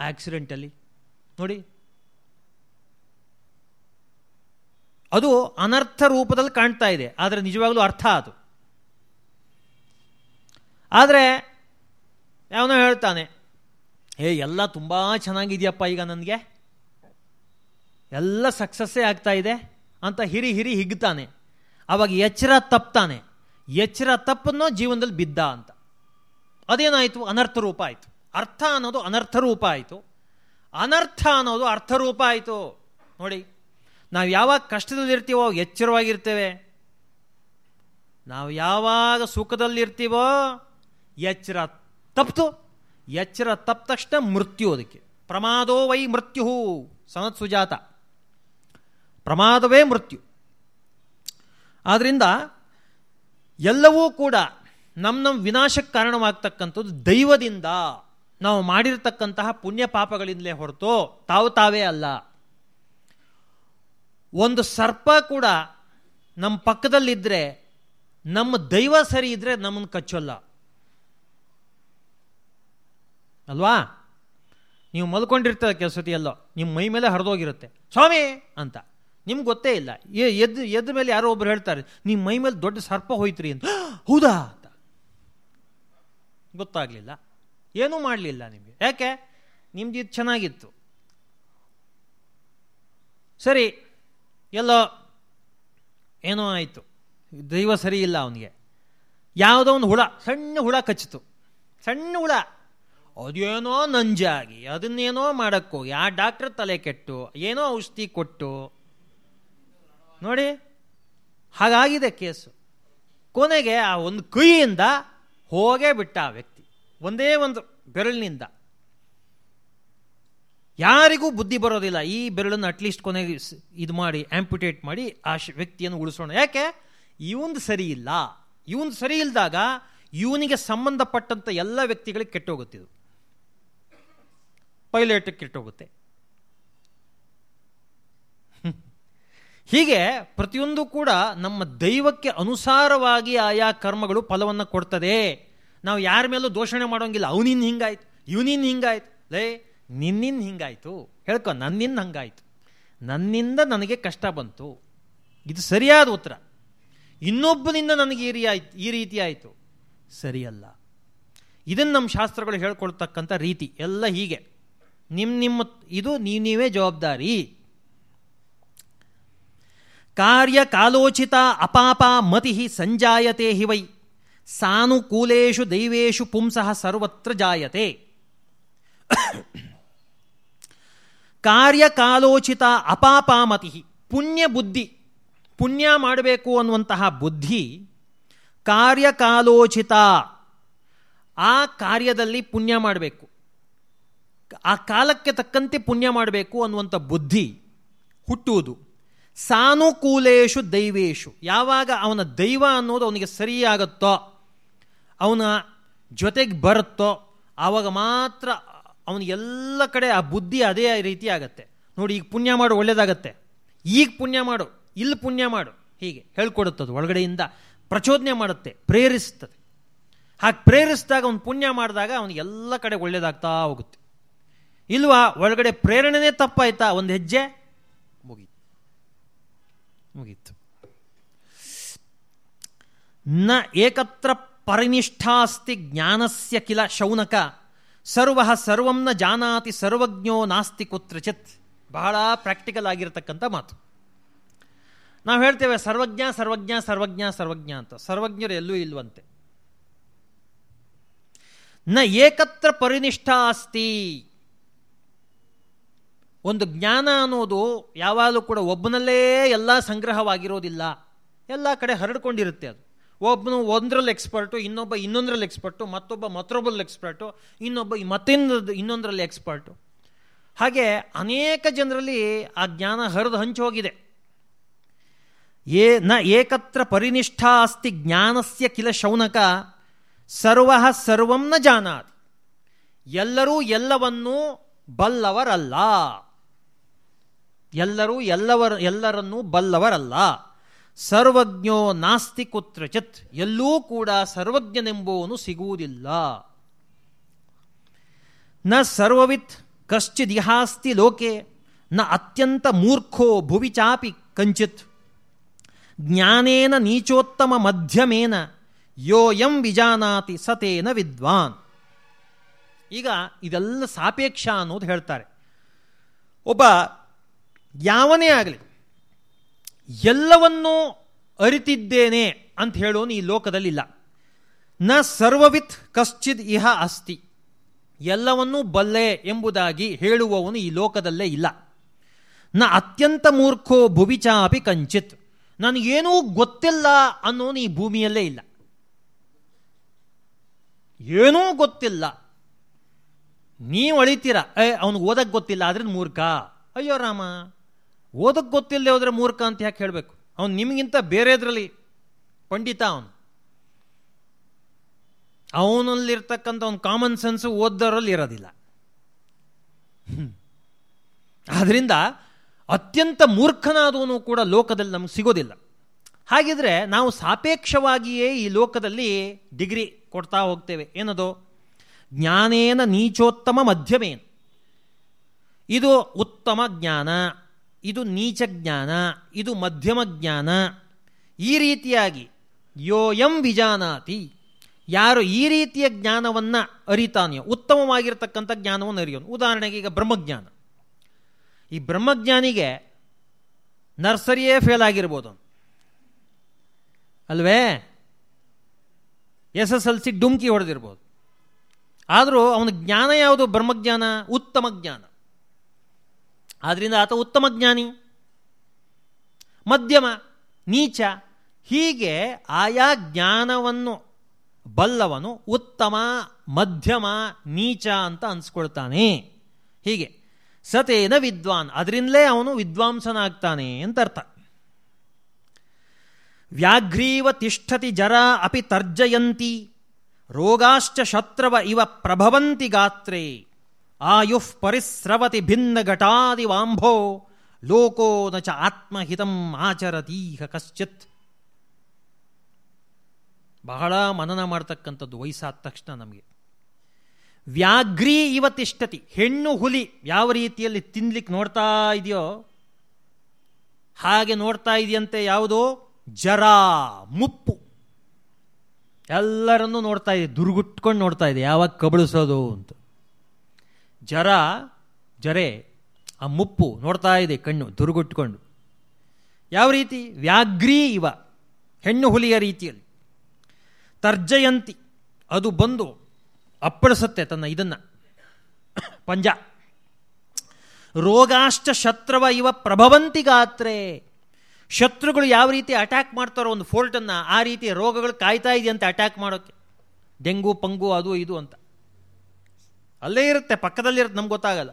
ಆಕ್ಸಿಡೆಂಟಲ್ಲಿ ನೋಡಿ. ಅದು ಅನರ್ಥ ರೂಪದಲ್ಲಿ ಕಾಣ್ತಾ ಇದೆ. ಆದರೆ ನಿಜವಾಗ್ಲೂ ಅರ್ಥ ಅದು. ಆದರೆ, ಯಾವನೋ ಹೇಳ್ತಾನೆ ಏ ಎಲ್ಲ ತುಂಬ ಚೆನ್ನಾಗಿದೆಯಪ್ಪ ಈಗ ನನಗೆ. ಎಲ್ಲ ಸಕ್ಸಸ್ಸೇ ಆಗ್ತಾ ಇದೆ ಅಂತ ಹಿರಿ ಹಿರಿ ಹಿಗ್ತಾನೆ. ಅವಾಗ ಎಚ್ಚರ ತಪ್ತಾನೆ ಎಚ್ಚರ ತಪ್ಪನ್ನೋ ಜೀವನದಲ್ಲಿ ಬಿದ್ದ ಅಂತ. ಅದೇನಾಯಿತು? ಅನರ್ಥ ರೂಪ ಆಯಿತು. ಅರ್ಥ ಅನ್ನೋದು ಅನರ್ಥ ರೂಪ ಆಯಿತು. ಅನರ್ಥ ಅನ್ನೋದು ಅರ್ಥರೂಪ ಆಯಿತು. ನೋಡಿ, ನಾವು ಯಾವಾಗ ಕಷ್ಟದಲ್ಲಿರ್ತೀವೋ ಎಚ್ಚರವಾಗಿರ್ತೇವೆ. ನಾವು ಯಾವಾಗ ಸುಖದಲ್ಲಿರ್ತೀವೋ ಎಚ್ಚರ ತಪ್ತು. ಎಚ್ಚರ ತಪ್ಪ ತಕ್ಷಣ ಮೃತ್ಯು ಅದಕ್ಕೆ. ಪ್ರಮಾದೋ ವೈ ಮೃತ್ಯು ಸನತ್ ಸುಜಾತ. ಪ್ರಮಾದವೇ ಮೃತ್ಯು. ಆದ್ದರಿಂದ ಎಲ್ಲವೂ ಕೂಡ ನಮ್ಮ ನಮ್ಮ ವಿನಾಶಕ್ಕೆ ಕಾರಣವಾಗ್ತಕ್ಕಂಥದ್ದು ದೈವದಿಂದ ನಾವು ಮಾಡಿರತಕ್ಕಂತಹ ಪುಣ್ಯ ಪಾಪಗಳಿಂದಲೇ ಹೊರತು ತಾವು ತಾವೇ ಅಲ್ಲ. ಒಂದು ಸರ್ಪ ಕೂಡ ನಮ್ಮ ಪಕ್ಕದಲ್ಲಿದ್ದರೆ ನಮ್ಮ ದೈವ ಸರಿ ಇದ್ದರೆ ನಮ್ಮನ್ನು ಕಚ್ಚೋಲ್ಲ. ಅಲ್ವಾ? ನೀವು ಮಲ್ಕೊಂಡಿರ್ತಾರೆ ಕೆಲಸ ಎಲ್ಲೋ, ನಿಮ್ಮ ಮೈ ಮೇಲೆ ಹರಿದೋಗಿರುತ್ತೆ. ಸ್ವಾಮಿ ಅಂತ. ನಿಮ್ಗೆ ಗೊತ್ತೇ ಇಲ್ಲ. ಎದ್ದು ಎದ್ದ ಮೇಲೆ ಯಾರೋ ಒಬ್ರು ಹೇಳ್ತಾರೆ ನಿಮ್ಮ ಮೈ ಮೇಲೆ ದೊಡ್ಡ ಸರ್ಪ ಹೋಯ್ತ್ರಿ ಅಂತ. ಹೌದಾ? ಅಂತ. ಗೊತ್ತಾಗಲಿಲ್ಲ. ಏನೂ ಮಾಡಲಿಲ್ಲ ನಿಮಗೆ. ಯಾಕೆ? ನಿಮ್ದು ಇದು ಚೆನ್ನಾಗಿತ್ತು. ಸರಿ, ಎಲ್ಲೋ ಏನೋ ಆಯಿತು. ದೈವ ಸರಿ ಇಲ್ಲ ಅವನಿಗೆ. ಯಾವುದೋ ಒಂದು ಹುಳ, ಸಣ್ಣ ಹುಳ ಕಚ್ಚಿತು. ಸಣ್ಣ ಹುಳ. ಅದೇನೋ ನಂಜಾಗಿ, ಅದನ್ನೇನೋ ಮಾಡೋಕ್ಕೋಗಿ ಆ ಡಾಕ್ಟ್ರ್ ತಲೆ ಕೆಟ್ಟು, ಏನೋ ಔಷಧಿ ಕೊಟ್ಟು ನೋಡಿ, ಹಾಗಾಗಿದೆ ಕೇಸು. ಕೊನೆಗೆ ಆ ಒಂದು ಕೈಯಿಂದ ಹೋಗೇ ಬಿಟ್ಟ ಆ ವ್ಯಕ್ತಿ. ಒಂದೇ ಒಂದು ಬೆರಳಿನಿಂದ. ಯಾರಿಗೂ ಬುದ್ಧಿ ಬರೋದಿಲ್ಲ. ಈ ಬೆರಳನ್ನು ಅಟ್ಲೀಸ್ಟ್ ಕೊನೆಗೆ ಇದು ಮಾಡಿ ಆಂಪ್ಯುಟೇಟ್ ಮಾಡಿ ಆ ವ್ಯಕ್ತಿಯನ್ನು ಉಳಿಸೋಣ. ಯಾಕೆ? ಇವಂದು ಸರಿ ಇಲ್ಲ. ಇವಂದು ಸರಿ ಇಲ್ಲದಾಗ ಇವನಿಗೆ ಸಂಬಂಧಪಟ್ಟಂಥ ಎಲ್ಲ ವ್ಯಕ್ತಿಗಳಿಗೆ ಕೆಟ್ಟೋಗುತ್ತಿದ್ದು ಪೈಲಟ್ ಕೆಟ್ಟೋಗುತ್ತೆ. ಹೀಗೆ ಪ್ರತಿಯೊಂದು ಕೂಡ ನಮ್ಮ ದೈವಕ್ಕೆ ಅನುಸಾರವಾಗಿ ಆಯಾ ಕರ್ಮಗಳು ಫಲವನ್ನು ಕೊಡ್ತದೆ. ನಾವು ಯಾರ ಮೇಲೂ ದೋಷಣೆ ಮಾಡೋಂಗಿಲ್ಲ. ಅವನಿನ್ ಹಿಂಗಾಯ್ತು, ಇವನಿನ್ ಹಿಂಗಾಯ್ತು. ಲೇ ನಿನ್ನಿಂದ ಹಿಂಗಾಯ್ತು. ಹೇಳ್ಕೊ ನನ್ನಿಂದ ಹಂಗಾಯ್ತು. ನನ್ನಿಂದ ನನಗೆ ಕಷ್ಟ ಬಂತು. ಇದು ಸರಿಯಾದ ಉತ್ತರ. ಇನ್ನೊಬ್ಬನಿಂದ ನನಗೆ ಈ ಆಯ್ತು ಈ ರೀತಿ ಆಯಿತು. ಸರಿಯಲ್ಲ. ಇದನ್ನು ನಮ್ಮ ಶಾಸ್ತ್ರಗಳು ಹೇಳ್ಕೊಳ್ತಕ್ಕಂಥ ರೀತಿ. ಎಲ್ಲ ಹೀಗೆ. ನಿಮ್ಮ ನಿಮ್ಮ, ಇದು ನೀವು ನೀವೇ ಜವಾಬ್ದಾರಿ. ಕಾರ್ಯ ಕಾಲೋಚಿತ ಅಪಾಪ ಮತಿ ಸಂಜಾಯತೆ ಹಿ ವೈ. ಸಾನುಕೂಲೇಶು ದೈವೇಶು ಪುಂಸಃ ಸರ್ವತ್ರ ಜಾಯತೆ. ಕಾರ್ಯಕಾಲೋಚಿತ ಅಪಾಪಾಮತಿ ಪುಣ್ಯ ಬುದ್ಧಿ. ಪುಣ್ಯ ಮಾಡಬೇಕು ಅನ್ನುವಂತಹ ಬುದ್ಧಿ ಕಾರ್ಯಕಾಲೋಚಿತ ಆ ಕಾರ್ಯದಲ್ಲಿ ಪುಣ್ಯ ಮಾಡಬೇಕು. ಆ ಕಾಲಕ್ಕೆ ತಕ್ಕಂತೆ ಪುಣ್ಯ ಮಾಡಬೇಕು ಅನ್ನುವಂಥ ಬುದ್ಧಿ ಹುಟ್ಟುವುದು. ಸಾನುಕೂಲೇಶು ದೈವೇಶು. ಯಾವಾಗ ಅವನ ದೈವ ಅನ್ನೋದು ಅವನಿಗೆ ಸರಿಯಾಗುತ್ತೋ, ಅವನ ಜೊತೆಗೆ ಬರುತ್ತೋ, ಆವಾಗ ಮಾತ್ರ ಅವನ ಅವನಿಗೆಲ್ಲ ಕಡೆ ಆ ಬುದ್ಧಿ ಅದೇ ರೀತಿ ಆಗತ್ತೆ. ನೋಡಿ, ಈಗ ಪುಣ್ಯ ಮಾಡು, ಒಳ್ಳೇದಾಗತ್ತೆ. ಈಗ ಪುಣ್ಯ ಮಾಡು ಇಲ್ಲಿ ಪುಣ್ಯ ಮಾಡು. ಹೀಗೆ ಹೇಳ್ಕೊಡುತ್ತದು, ಒಳಗಡೆಯಿಂದ ಪ್ರಚೋದನೆ ಮಾಡುತ್ತೆ ಪ್ರೇರಿಸ್ತದೆ ಹಾಗೆ ಪ್ರೇರಿಸಿದಾಗ ಅವನು ಪುಣ್ಯ ಮಾಡಿದಾಗ ಅವನಿಗೆಲ್ಲ ಕಡೆ ಒಳ್ಳೇದಾಗ್ತಾ ಹೋಗುತ್ತೆ. ಇಲ್ವಾ, ಒಳಗಡೆ ಪ್ರೇರಣೆನೇ ತಪ್ಪಾಯ್ತಾ, ಒಂದು ಹೆಜ್ಜೆ? ಮುಗೀತು. ನ ಏಕತ್ರ ಪರಿನಿಷ್ಠಾಸ್ತಿ ಜ್ಞಾನಸ್ಯ ಕಿಲ ಶೌನಕ ಸರ್ವ ಸರ್ವಂನ ಜಾನಾತಿ ಸರ್ವಜ್ಞೋ ನಾಸ್ತಿ ಕುತ್ರಚಿತ್. ಬಹಳ ಪ್ರಾಕ್ಟಿಕಲ್ ಆಗಿರತಕ್ಕಂಥ ಮಾತು. ನಾವು ಹೇಳ್ತೇವೆ ಸರ್ವಜ್ಞ ಸರ್ವಜ್ಞ ಸರ್ವಜ್ಞ ಸರ್ವಜ್ಞ ಅಂತ. ಸರ್ವಜ್ಞರು ಎಲ್ಲೂ ಇಲ್ವಂತೆ. ನ ಏಕತ್ರ ಪರಿನಿಷ್ಠ ಅಸ್ತಿ ಒಂದು ಜ್ಞಾನ ಅನ್ನೋದು ಯಾವಾಗಲೂ ಕೂಡ ಒಬ್ಬನಲ್ಲೇ ಎಲ್ಲ ಸಂಗ್ರಹವಾಗಿರೋದಿಲ್ಲ. ಎಲ್ಲ ಕಡೆ ಹರಡ್ಕೊಂಡಿರುತ್ತೆ ಅದು. ಒಬ್ಬನು ಒಂದರಲ್ಲಿ ಎಕ್ಸ್ಪರ್ಟು ಇನ್ನೊಬ್ಬ ಇನ್ನೊಂದ್ರಲ್ಲಿ ಎಕ್ಸ್ಪರ್ಟು ಮತ್ತೊಬ್ಬ ಮತ್ತೊಬ್ಬರಲ್ಲಿ ಎಕ್ಸ್ಪರ್ಟು ಇನ್ನೊಬ್ಬ ಮತ್ತಿನ್ನೊಂದು, ಇನ್ನೊಂದರಲ್ಲಿ ಎಕ್ಸ್ಪರ್ಟು ಹಾಗೆ ಅನೇಕ ಜನರಲ್ಲಿ ಆ ಜ್ಞಾನ ಹರಿದು ಹಂಚೋಗಿದೆ ಏ, ನ ಏಕತ್ರ ಪರಿನಿಷ್ಠಾ ಅಸ್ತಿ ಜ್ಞಾನಸ್ಯ ಕಿಲ ಶೌನಕ ಸರ್ವ ಸರ್ವಂ ನ ಎಲ್ಲರೂ ಎಲ್ಲವನ್ನೂ ಬಲ್ಲವರಲ್ಲ. ಎಲ್ಲರೂ ಎಲ್ಲವರ ಎಲ್ಲರನ್ನೂ ಬಲ್ಲವರಲ್ಲ. ಸರ್ವಜ್ಞೋ ನಾಸ್ತಿ ಕುತ್ರಚಿತ್. ಎಲ್ಲೂ ಕೂಡ ಸರ್ವಜ್ಞನೆಂಬುವನು ಸಿಗುವುದಿಲ್ಲ. ನ ಸರ್ವವಿತ್ ಕಶ್ಚಿದಿಹಾಸ್ತಿ ಲೋಕೆ. ನ ಅತ್ಯಂತ ಮೂರ್ಖೋ ಭುವಿ ಚಾಪಿ ಕಂಚಿತ್. ಜ್ಞಾನೇನ ನೀಚೋತ್ತಮ ಮಧ್ಯಮೇನ. ಯೋಯಂ ವಿಜಾನಾತಿ ಸತೇನ ವಿದ್ವಾನ್. ಈಗ ಇದೆಲ್ಲ ಸಾಪೇಕ್ಷ ಅನ್ನೋದು ಹೇಳ್ತಾರೆ. ಒಬ್ಬ ಯಾವನೇ ಆಗಲಿ, ಎಲ್ಲವನ್ನೂ ಅರಿತಿದ್ದೇನೆ ಅಂತ ಹೇಳೋನು ಈ ಲೋಕದಲ್ಲಿಲ್ಲ. ನ ಸರ್ವವಿತ್ ಕಶ್ಚಿದ್ ಇಹ ಅಸ್ತಿ. ಎಲ್ಲವನ್ನೂ ಬಲ್ಲೆ ಎಂಬುದಾಗಿ ಹೇಳುವವನು ಈ ಲೋಕದಲ್ಲೇ ಇಲ್ಲ. ನ ಅತ್ಯಂತ ಮೂರ್ಖೋ ಭುವಿಚಾಪಿ ಕಂಚಿತ್. ನನಗೇನೂ ಗೊತ್ತಿಲ್ಲ ಅನ್ನೋನು ಈ ಭೂಮಿಯಲ್ಲೇ ಇಲ್ಲ. ಏನೂ ಗೊತ್ತಿಲ್ಲ. ನೀವು ಅಳಿತೀರ, ಏ, ಅವನಿಗೆ ಓದಕ್ಕೆ ಗೊತ್ತಿಲ್ಲ ಆದ್ರೆ ಮೂರ್ಖ. ಅಯ್ಯೋ ರಾಮ. ಓದಕ್ಕೆ ಗೊತ್ತಿಲ್ಲದೆ ಹೋದರೆ ಮೂರ್ಖ ಅಂತ ಯಾಕೆ ಹೇಳಬೇಕು? ಅವನು ನಿಮಗಿಂತ ಬೇರೆದ್ರಲ್ಲಿ ಪಂಡಿತ ಅವನು. ಅವನಲ್ಲಿರ್ತಕ್ಕಂಥ ಒಂದು ಕಾಮನ್ ಸೆನ್ಸ್ ಓದ್ದವರಲ್ಲಿ ಇರೋದಿಲ್ಲ. ಆದ್ದರಿಂದ ಅತ್ಯಂತ ಮೂರ್ಖನಾದವನು ಕೂಡ ಲೋಕದಲ್ಲಿ ನಮಗೆ ಸಿಗೋದಿಲ್ಲ. ಹಾಗಿದ್ರೆ ನಾವು ಸಾಪೇಕ್ಷವಾಗಿಯೇ ಈ ಲೋಕದಲ್ಲಿ ಡಿಗ್ರಿ ಕೊಡ್ತಾ ಹೋಗ್ತೇವೆ. ಏನದು? ಜ್ಞಾನೇನ ನೀಚೋತ್ತಮ ಮಧ್ಯಮೇನು. ಇದು ಉತ್ತಮ ಜ್ಞಾನ. ಇದು ನೀಚ ಜ್ಞಾನ, ಇದು ಮಧ್ಯಮ ಜ್ಞಾನ. ಈ ರೀತಿಯಾಗಿ ಯೋಯಂ ವಿಜಾನಾತಿ, ಯಾರು ಈ ರೀತಿಯ ಜ್ಞಾನವನ್ನು ಅರಿತಾನೆಯೋ, ಉತ್ತಮವಾಗಿರ್ತಕ್ಕಂಥ ಜ್ಞಾನವನ್ನು ಅರಿಯೋನು. ಉದಾಹರಣೆಗೆ ಈಗ ಬ್ರಹ್ಮಜ್ಞಾನ. ಈ ಬ್ರಹ್ಮಜ್ಞಾನಿಗೆ ನರ್ಸರಿಯೇ ಫೇಲ್ ಆಗಿರ್ಬೋದು. ಅಲ್ವೇ? ಎಸ್ ಎಸ್ ಎಲ್ ಸಿ ಡುಮ್ಕಿ ಹೊಡೆದಿರ್ಬೋದು. ಆದರೂ ಅವನ ಜ್ಞಾನ ಯಾವುದು? ಬ್ರಹ್ಮಜ್ಞಾನ, ಉತ್ತಮ ಜ್ಞಾನ. ಆದ್ದರಿಂದ ಆತ ಉತ್ತಮ ಜ್ಞಾನಿ. ಮಧ್ಯಮ, ನೀಚ, ಹೀಗೆ ಆಯಾ ಜ್ಞಾನವನ್ನು ಬಲ್ಲವನು ಉತ್ತಮ, ಮಧ್ಯಮ, ನೀಚ ಅಂತ ಅನ್ಸ್ಕೊಳ್ತಾನೆ. ಹೀಗೆ, ಸತೇನ ವಿದ್ವಾನ್, ಅದರಿಂದಲೇ ಅವನು ವಿದ್ವಾಂಸನಾಗ್ತಾನೆ ಅಂತ ಅರ್ಥ ವ್ಯಾಘ್ರೀವ ತಿಷ್ಠತಿ ಜರ ಅಪಿ ತರ್ಜಯಂತಿ, ರೋಗಾಶ್ಚ ಶತ್ರವ ಇವ ಪ್ರಭವಂತಿ ಗಾತ್ರೇ. ಆಯುಃ ಪರಿಸ್ರವತಿ ಭಿನ್ನ ಘಟಾದಿವಾಂಭೋ ಲೋಕೋ ನ ಚ ಆತ್ಮಹಿತಂ ಆಚರತೀಹ ಕಶ್ಚಿತ್. ಬಹಳ ಮನನ ಮಾಡ್ತಕ್ಕಂಥದ್ದು ವಯಸ್ಸಾದ ತಕ್ಷಣ ನಮಗೆ. ವ್ಯಾಘ್ರಿ ಇವತ್ತಿಷ್ಟತಿ ಹೆಣ್ಣು ಹುಲಿ ಯಾವ ರೀತಿಯಲ್ಲಿ ತಿನ್ಲಿಕ್ಕೆ ನೋಡ್ತಾ ಇದೆಯೋ, ಹಾಗೆ ನೋಡ್ತಾ ಇದೆಯಂತೆ ಯಾವುದೋ ಜರಾ ಮುಪ್ಪು. ಎಲ್ಲರನ್ನೂ ನೋಡ್ತಾ ಇದೆ, ದುರ್ಗುಟ್ಕೊಂಡು ನೋಡ್ತಾ ಇದೆ, ಯಾವಾಗ ಕಬಳಿಸೋದು ಅಂತ. ಜರ, ಜರೆ, ಆ ಮುಪ್ಪು ನೋಡ್ತಾ ಇದೆ ಕಣ್ಣು ದುರುಗುಟ್ಕೊಂಡು ಯಾವ ರೀತಿ? ವ್ಯಾಘ್ರೀ ಇವ, ಹೆಣ್ಣು ಹುಲಿಯ ರೀತಿಯಲ್ಲಿ. ತರ್ಜಯಂತಿ, ಅದು ಬಂದು ಅಪ್ಪಳಿಸುತ್ತೆ ತನ್ನ ಇದನ್ನು. ಪಂಜ. ರೋಗಾಶ್ಚ ಶತ್ರವ ಇವ ಪ್ರಭವಂತಿ ಗಾತ್ರೆ. ಶತ್ರುಗಳು ಯಾವ ರೀತಿ ಅಟ್ಯಾಕ್ ಮಾಡ್ತಾರೋ ಒಂದು ಫೋಲ್ಟನ್ನು, ಆ ರೀತಿ ರೋಗಗಳು ಕಾಯ್ತಾ ಇದೆಯಂತೆ ಅಟ್ಯಾಕ್ ಮಾಡೋಕ್ಕೆ. ಡೆಂಗು, ಪಂಗು, ಅದು, ಇದು ಅಂತ. ಅಲ್ಲೇ ಇರುತ್ತೆ, ಪಕ್ಕದಲ್ಲಿರುತ್ತೆ, ನಮ್ಗೆ ಗೊತ್ತಾಗಲ್ಲ.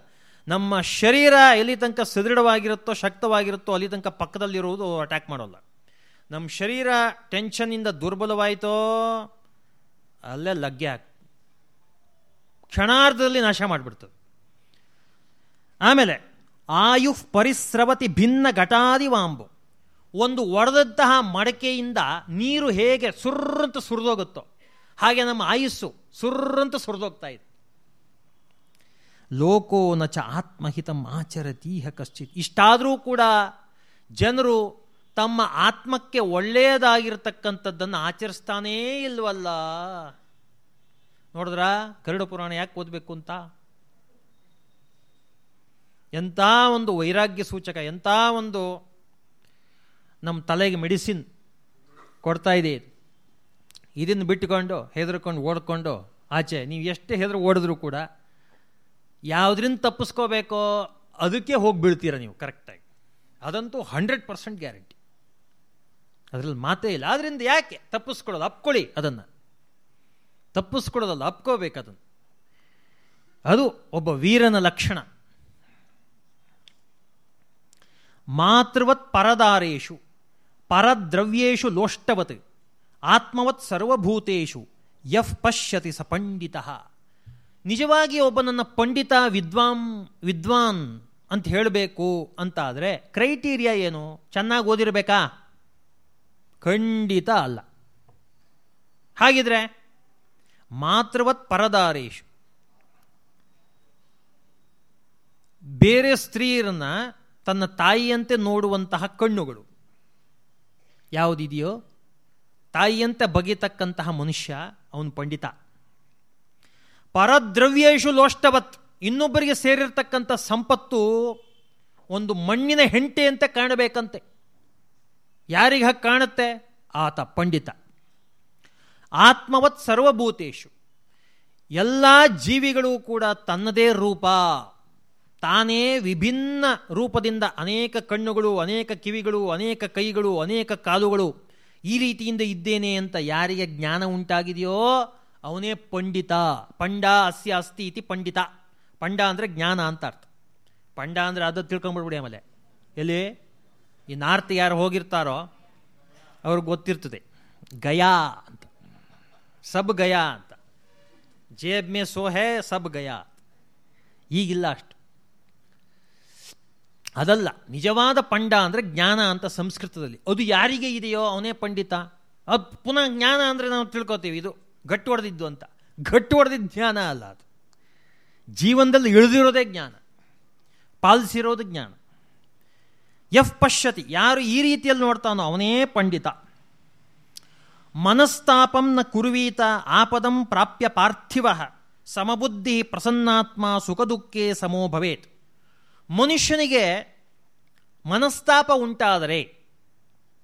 ನಮ್ಮ ಶರೀರ ಎಲ್ಲಿ ತನಕ ಸದೃಢವಾಗಿರುತ್ತೋ, ಶಕ್ತವಾಗಿರುತ್ತೋ, ಅಲ್ಲಿ ತನಕ ಪಕ್ಕದಲ್ಲಿರುವುದು ಅಟ್ಯಾಕ್ ಮಾಡೋಲ್ಲ. ನಮ್ಮ ಶರೀರ ಟೆನ್ಷನ್ನಿಂದ ದುರ್ಬಲವಾಯಿತೋ, ಅಲ್ಲೇ ಲಗ್ಗೆ ಕ್ಷಣಾರ್ಧದಲ್ಲಿ ನಾಶ ಮಾಡಿಬಿಡ್ತದೆ. ಆಮೇಲೆ, ಆಯು ಪರಿಸ್ರವತಿ ಭಿನ್ನ ಘಟಾದಿ ವಾಂಬು ಒಂದು ಒಡೆದಂತಹ ಮಡಕೆಯಿಂದ ನೀರು ಹೇಗೆ ಸುರ್ರಂತ ಸುರಿದೋಗುತ್ತೋ, ಹಾಗೆ ನಮ್ಮ ಆಯುಸ್ಸು ಸುರ್ರಂತ ಸುರಿದೋಗ್ತಾ ಇದೆ. ಲೋಕೋ ನಚ ಚ ಆತ್ಮಹಿತಂ ಆಚರತೀಹ ಕಶ್ಚಿತ್. ಇಷ್ಟಾದರೂ ಕೂಡ ಜನರು ತಮ್ಮ ಆತ್ಮಕ್ಕೆ ಒಳ್ಳೆಯದಾಗಿರ್ತಕ್ಕಂಥದ್ದನ್ನು ಆಚರಿಸ್ತಾನೇ ಇಲ್ವಲ್ಲ? ನೋಡಿದ್ರ? ಕರಡು ಪುರಾಣ ಯಾಕೆ ಓದಬೇಕು ಅಂತ? ಎಂಥ ಒಂದು ವೈರಾಗ್ಯ ಸೂಚಕ, ಎಂಥ ಒಂದು ನಮ್ಮ ತಲೆಗೆ ಮೆಡಿಸಿನ್ ಕೊಡ್ತಾ ಇದೆ. ಇದನ್ನು ಬಿಟ್ಟುಕೊಂಡು ಹೆದರ್ಕೊಂಡು ಓಡ್ಕೊಂಡು ಆಚೆ. ನೀವು ಎಷ್ಟೇ ಹೆದರು ಓಡಿದ್ರು ಕೂಡ ಯಾವುದ್ರಿಂದ ತಪ್ಪಿಸ್ಕೋಬೇಕೋ ಅದಕ್ಕೆ ಹೋಗಿ ನೀವು ಕರೆಕ್ಟಾಗಿ. ಅದಂತೂ ಹಂಡ್ರೆಡ್ ಪರ್ಸೆಂಟ್ ಗ್ಯಾರಂಟಿ. ಅದರಲ್ಲಿ ಮಾತೇ ಇಲ್ಲ. ಅದರಿಂದ ಯಾಕೆ ತಪ್ಪಿಸ್ಕೊಳ್ಳೋದು? ಅಪ್ಕೊಳ್ಳಿ ಅದನ್ನು. ತಪ್ಪಿಸ್ಕೊಳ್ಳೋದಲ್ಲ, ಅಪ್ಕೋಬೇಕು ಅದನ್ನು. ಅದು ಒಬ್ಬ ವೀರನ ಲಕ್ಷಣ. ಮಾತೃವತ್ ಪರದಾರೇಶು, ಪರದ್ರವ್ಯೇಶು ಲೋಷ್ಟವತ್, ಆತ್ಮವತ್ ಸರ್ವಭೂತೇಶು ಯಫ್ ಪಶ್ಯತಿ ಸ ಪಂಡಿತ. ನಿಜವಾಗಿ ಒಬ್ಬನನ್ನು ಪಂಡಿತ ವಿದ್ವಾಂ, ವಿದ್ವಾನ್ ಅಂತ ಹೇಳಬೇಕು ಅಂತ ಆದರೆ ಕ್ರೈಟೀರಿಯಾ ಏನು? ಚೆನ್ನಾಗಿ ಓದಿರಬೇಕಾ? ಖಂಡಿತ ಅಲ್ಲ. ಹಾಗಿದ್ರೆ ಮಾತೃವತ್ ಪರದಾರೇಶು ಬೇರೆ ಸ್ತ್ರೀಯರನ್ನ ತನ್ನ ತಾಯಿಯಂತೆ ನೋಡುವಂತಹ ಕಣ್ಣುಗಳು. ಯಾವುದಿದೆಯೋ? ತಾಯಿಯಂತೆ ಬಗೆತಕ್ಕಂತಹ ಮನುಷ್ಯ ಅವನು ಪಂಡಿತ. ಪರದ್ರವ್ಯೇಶು ಲೋಷ್ಟವತ್. ಇನ್ನೊಬ್ಬರಿಗೆ ಸೇರಿರ್ತಕ್ಕಂಥ ಸಂಪತ್ತು ಒಂದು ಮಣ್ಣಿನ ಹೆಂಟೆಯಂತೆ ಕಾಣಬೇಕಂತೆ. ಯಾರಿಗೆ ಹಾಗೆ ಕಾಣುತ್ತೆ? ಆತ ಪಂಡಿತ. ಆತ್ಮವತ್ ಸರ್ವಭೂತೇಶು ಎಲ್ಲ ಜೀವಿಗಳು ಕೂಡ ತನ್ನದೇ ರೂಪ. ತಾನೇ ವಿಭಿನ್ನ ರೂಪದಿಂದ ಅನೇಕ ಕಣ್ಣುಗಳು, ಅನೇಕ ಕಿವಿಗಳು, ಅನೇಕ ಕೈಗಳು, ಅನೇಕ ಕಾಲುಗಳು ಈ ರೀತಿಯಿಂದ ಇದ್ದೇನೆ ಅಂತ ಯಾರಿಗೆ ಜ್ಞಾನ ಉಂಟಾಗಿದೆಯೋ ಅವನೇ ಪಂಡಿತ. ಪಂಡ ಅಸ್ಯ ಅಸ್ತಿ ಇತಿ ಪಂಡಿತ. ಪಂಡ ಅಂದರೆ ಜ್ಞಾನ ಅಂತ ಅರ್ಥ. ಪಂಡ ಅಂದರೆ ಅದು ತಿಳ್ಕೊಂಬಿಡ್ಬಿಡಿ ಆಮೇಲೆ. ಎಲ್ಲಿ? ಈ ನಾರ್ತ್ ಯಾರು ಹೋಗಿರ್ತಾರೋ ಅವ್ರಿಗೆ ಗೊತ್ತಿರ್ತದೆ. ಗಯಾ ಅಂತ. ಸಬ್ ಗಯಾ ಅಂತ. ಜೇಬ್ ಮೇ ಸೋ ಹೇ, ಸಬ್ ಗಯಾ ಈಗಿಲ್ಲ ಅಷ್ಟು. ಅದಲ್ಲ, ನಿಜವಾದ ಪಂಡ ಅಂದರೆ ಜ್ಞಾನ ಅಂತ ಸಂಸ್ಕೃತದಲ್ಲಿ. ಅದು ಯಾರಿಗೆ ಇದೆಯೋ ಅವನೇ ಪಂಡಿತ. ಅದು ಪುನಃ ಜ್ಞಾನ ಅಂದರೆ ನಾವು ತಿಳ್ಕೊತೀವಿ. ಇದು ಗಟ್ಟು ಹೊಡೆದಿದ್ದು ಅಂತ. ಗಟ್ಟು ಹೊಡೆದಿದ್ದ ಜ್ಞಾನ ಅಲ್ಲ ಅದು. ಜೀವನದಲ್ಲಿ ಇಳಿದಿರೋದೇ ಜ್ಞಾನ. ಪಾಲಿಸಿರೋದು ಜ್ಞಾನ. ಎಫ್ ಪಶ್ಯತಿ. ಯಾರು ಈ ರೀತಿಯಲ್ಲಿ ನೋಡ್ತಾನೋ ಅವನೇ ಪಂಡಿತ. ಮನಸ್ತಾಪಂ ನ ಕುರುವೀತ ಆಪದಂ ಪ್ರಾಪ್ಯ ಪಾರ್ಥಿವ. ಸಮಬುದ್ಧಿ ಪ್ರಸನ್ನಾತ್ಮ ಸುಖ ದುಃಖೇ ಸಮೋ ಭವೇತ್. ಮನುಷ್ಯನಿಗೆ ಮನಸ್ತಾಪ ಉಂಟಾದರೆ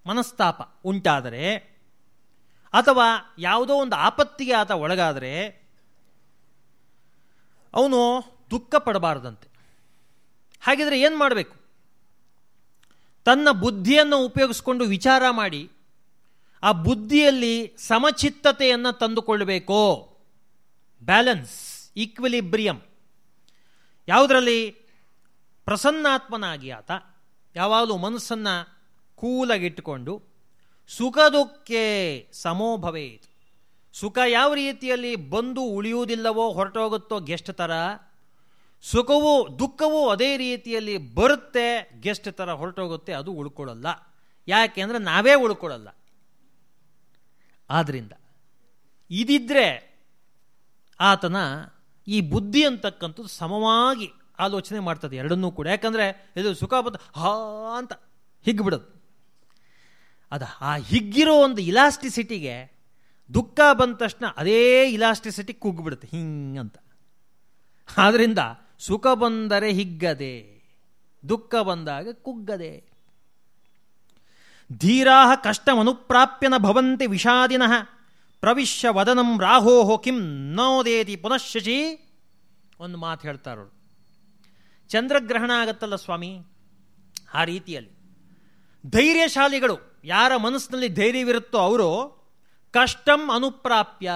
ಮನಸ್ತಾಪ ಉಂಟಾದರೆ ಅಥವಾ ಯಾವುದೋ ಒಂದು ಆಪತ್ತಿಗೆ ಆತ ಒಳಗಾದರೆ ಅವನು ದುಃಖ ಪಡಬಾರದಂತೆ. ಹಾಗಿದ್ರೆ ಏನು ಮಾಡಬೇಕು? ತನ್ನ ಬುದ್ಧಿಯನ್ನು ಉಪಯೋಗಿಸ್ಕೊಂಡು ವಿಚಾರ ಮಾಡಿ, ಆ ಬುದ್ಧಿಯಲ್ಲಿ ಸಮಚಿತ್ತತೆಯನ್ನು ತಂದುಕೊಳ್ಳಬೇಕು. Balance, equilibrium. ಯಾವುದರಲ್ಲಿ? ಪ್ರಸನ್ನಾತ್ಮನಾಗಿ ಆತ. ಯಾವಾಗಲೂ ಮನಸ್ಸನ್ನು ಕೂಲಾಗಿಟ್ಟುಕೊಂಡು ಸುಖ ದುಃಖಕ್ಕೆ ಸಮೋಭವೇತ್ ಸುಖ ಯಾವ ರೀತಿಯಲ್ಲಿ ಬಂದು ಉಳಿಯುವುದಿಲ್ಲವೋ ಹೊರಟೋಗುತ್ತೋ ಗೆಸ್ಟ್ ಥರ, ಸುಖವೂ ದುಃಖವೂ ಅದೇ ರೀತಿಯಲ್ಲಿ ಬರುತ್ತೆ, ಗೆಸ್ಟ್ ಥರ ಹೊರಟೋಗುತ್ತೆ, ಅದು ಉಳ್ಕೊಳ್ಳಲ್ಲ. ಯಾಕೆ ಅಂದರೆ ನಾವೇ ಉಳ್ಕೊಳ್ಳಲ್ಲ. ಆದ್ದರಿಂದ ಇದಿದ್ರೆ ಆತನ ಈ ಬುದ್ಧಿ ಅಂತಕ್ಕಂಥದ್ದು ಸಮವಾಗಿ ಆಲೋಚನೆ ಮಾಡ್ತದೆ ಎರಡನ್ನೂ ಕೂಡ. ಯಾಕಂದರೆ ಇದು ಸುಖ ಬಂದು ಹಾ ಅಂತ ಹಿಗ್ಗಿಬಿಡೋದು ಅದು ಆ ಹಿಗ್ಗಿರೋ ಒಂದು ಇಲಾಸ್ಟಿಸಿಟಿಗೆ ದುಃಖ ಬಂದ ತಕ್ಷಣ ಅದೇ ಇಲಾಸ್ಟಿಸಿಟಿ ಕುಗ್ಗಿಬಿಡುತ್ತೆ ಹಿಂಗಂತ ಆದ್ದರಿಂದ ಸುಖ ಬಂದರೆ ಹಿಗ್ಗದೆ, ದುಃಖ ಬಂದಾಗ ಕುಗ್ಗದೆ. ಧೀರಾ ಕಷ್ಟಮನುಪ್ರಾಪ್ಯನ ಭವಂತಿ ವಿಷಾದಿನಃ ಪ್ರವಿಶ್ಯ ವದನಂ ರಾಹೋಹೋ ಕಿಂ ನೋದೇತಿ ಪುನಃಶಶಿ ಒಂದು ಮಾತು ಹೇಳ್ತಾರವರು ಚಂದ್ರಗ್ರಹಣ ಆಗತ್ತಲ್ಲ ಸ್ವಾಮಿ? ಆ ರೀತಿಯಲ್ಲಿ. ಧೈರ್ಯಶಾಲಿಗಳು ಯಾರ ಮನಸ್ಸಿನಲ್ಲಿ ಧೈರ್ಯವಿರುತ್ತೋ ಅವರು ಕಷ್ಟಂ ಅನುಪ್ರಾಪ್ಯ,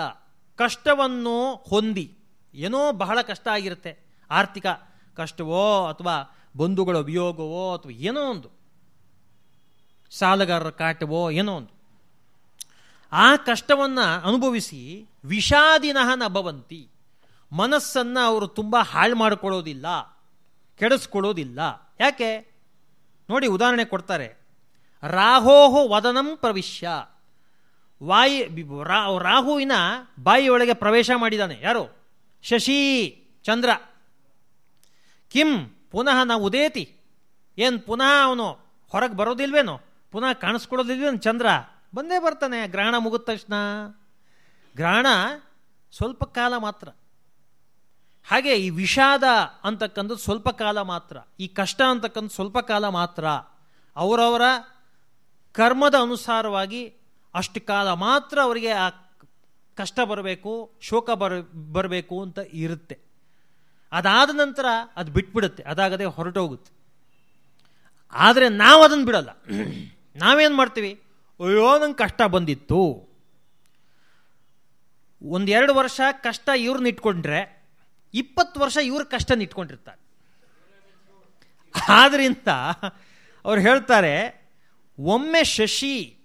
ಕಷ್ಟವನ್ನು ಹೊಂದಿ. ಏನೋ ಬಹಳ ಕಷ್ಟ ಆಗಿರುತ್ತೆ. ಆರ್ಥಿಕ ಕಷ್ಟವೋ ಅಥವಾ ಬಂಧುಗಳ ವಿಯೋಗವೋ ಅಥವಾ ಏನೋ ಒಂದು. ಸಾಲಗಾರರ ಕಾಟವೋ ಏನೋ ಒಂದು. ಆ ಕಷ್ಟವನ್ನು ಅನುಭವಿಸಿ ವಿಷಾದಿನಃ ನಭವಂತಿ. ಮನಸ್ಸನ್ನು ಅವರು ತುಂಬ ಹಾಳು ಮಾಡಿಕೊಳ್ಳೋದಿಲ್ಲ, ಕೆಡಿಸ್ಕೊಳ್ಳೋದಿಲ್ಲ. ಯಾಕೆ? ನೋಡಿ ಉದಾಹರಣೆ ಕೊಡ್ತಾರೆ. ರಾಹೋಹೋ ವದನಂ ಪ್ರವಿಶ್ಯ. ವಾಯಿ ರಾಹುವಿನ ಬಾಯಿಯೊಳಗೆ ಪ್ರವೇಶ ಮಾಡಿದ್ದಾನೆ. ಯಾರು? ಶಶಿ ಚಂದ್ರ. ಕಿಂ, ಪುನಃ ನಾವು ಉದೇತಿ. ಏನು ಪುನಃ ಅವನು ಹೊರಗೆ ಬರೋದಿಲ್ವೇನೋ? ಪುನಃ ಕಾಣಿಸ್ಕೊಡೋದಿಲ್ವೇನು ಚಂದ್ರ ಬಂದೇ ಬರ್ತಾನೆ. ಗ್ರಹಣ ಮುಗಿದ ತಕ್ಷಣ. ಗ್ರಹಣ ಸ್ವಲ್ಪ ಕಾಲ ಮಾತ್ರ. ಹಾಗೆ ಈ ವಿಷಾದ ಅಂತಕ್ಕಂಥದ್ದು ಸ್ವಲ್ಪ ಕಾಲ ಮಾತ್ರ. ಈ ಕಷ್ಟ ಅಂತಕ್ಕಂಥ ಸ್ವಲ್ಪ ಕಾಲ ಮಾತ್ರ. ಅವರವರ ಕರ್ಮದ ಅನುಸಾರವಾಗಿ ಅಷ್ಟು ಕಾಲ ಮಾತ್ರ ಅವರಿಗೆ ಆ ಕಷ್ಟ ಬರಬೇಕು, ಶೋಕ ಬರ, ಬರಬೇಕು ಅಂತ ಇರುತ್ತೆ. ಅದಾದ ನಂತರ ಅದು ಬಿಟ್ಬಿಡುತ್ತೆ, ಅದಾಗದೆ ಹೊರಟೋಗುತ್ತೆ. ಆದರೆ ನಾವು ಅದನ್ನು ಬಿಡಲ್ಲ. ನಾವೇನು ಮಾಡ್ತೀವಿ? ಅಯ್ಯೋ, ನಂಗೆ ಕಷ್ಟ ಬಂದಿತ್ತು. ಒಂದೆರಡು ವರ್ಷ ಕಷ್ಟ ಇವ್ರನ್ನ ಇಟ್ಕೊಂಡ್ರೆ, ಇಪ್ಪತ್ತು ವರ್ಷ ಇವ್ರ ಕಷ್ಟ ಇಟ್ಕೊಂಡಿರ್ತಾರೆ. ಆದ್ರಿಂದ ಅವ್ರು ಹೇಳ್ತಾರೆ ಒಮ್ಮೆ ಶಶಿ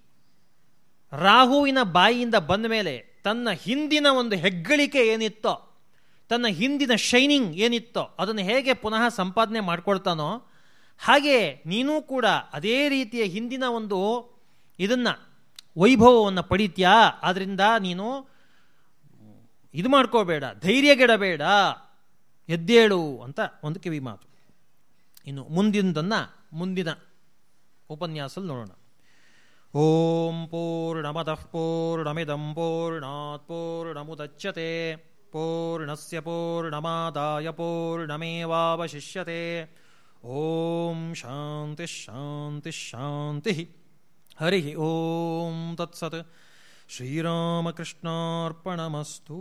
ರಾಹುವಿನ ಬಾಯಿಯಿಂದ ಬಂದ ಮೇಲೆ ತನ್ನ ಹಿಂದಿನ ಒಂದು ಹೆಗ್ಗಳಿಕೆ ಏನಿತ್ತೋ, ತನ್ನ ಹಿಂದಿನ ಶೈನಿಂಗ್ ಏನಿತ್ತೋ, ಅದನ್ನು ಹೇಗೆ ಪುನಃ ಸಂಪಾದನೆ ಮಾಡ್ಕೊಳ್ತಾನೋ, ಹಾಗೆ ನೀನೂ ಕೂಡ ಅದೇ ರೀತಿಯ ಹಿಂದಿನ ಒಂದು ಇದನ್ನು, ವೈಭವವನ್ನು ಪಡಿತೀಯಾ? ಆದ್ದರಿಂದ ನೀನು ಇದು ಮಾಡ್ಕೋಬೇಡ, ಧೈರ್ಯಗೆಡಬೇಡ, ಎದ್ದೇಳು ಅಂತ ಒಂದು ಕಿವಿ ಮಾತು ಇನ್ನು ಮುಂದಿನದನ್ನು ಮುಂದಿನ उपन्यासल्लोण ॐ पूर्णमतः पूर्णमिदं पूर्णात् पूर्णमुदच्यते, पूर्णस्य पूर्णमादाय पूर्णमेवावशिष्यते। ॐ शान्तिः शान्तिः शान्तिः। हरिः ॐ श्रीरामकृष्णार्पणमस्तु।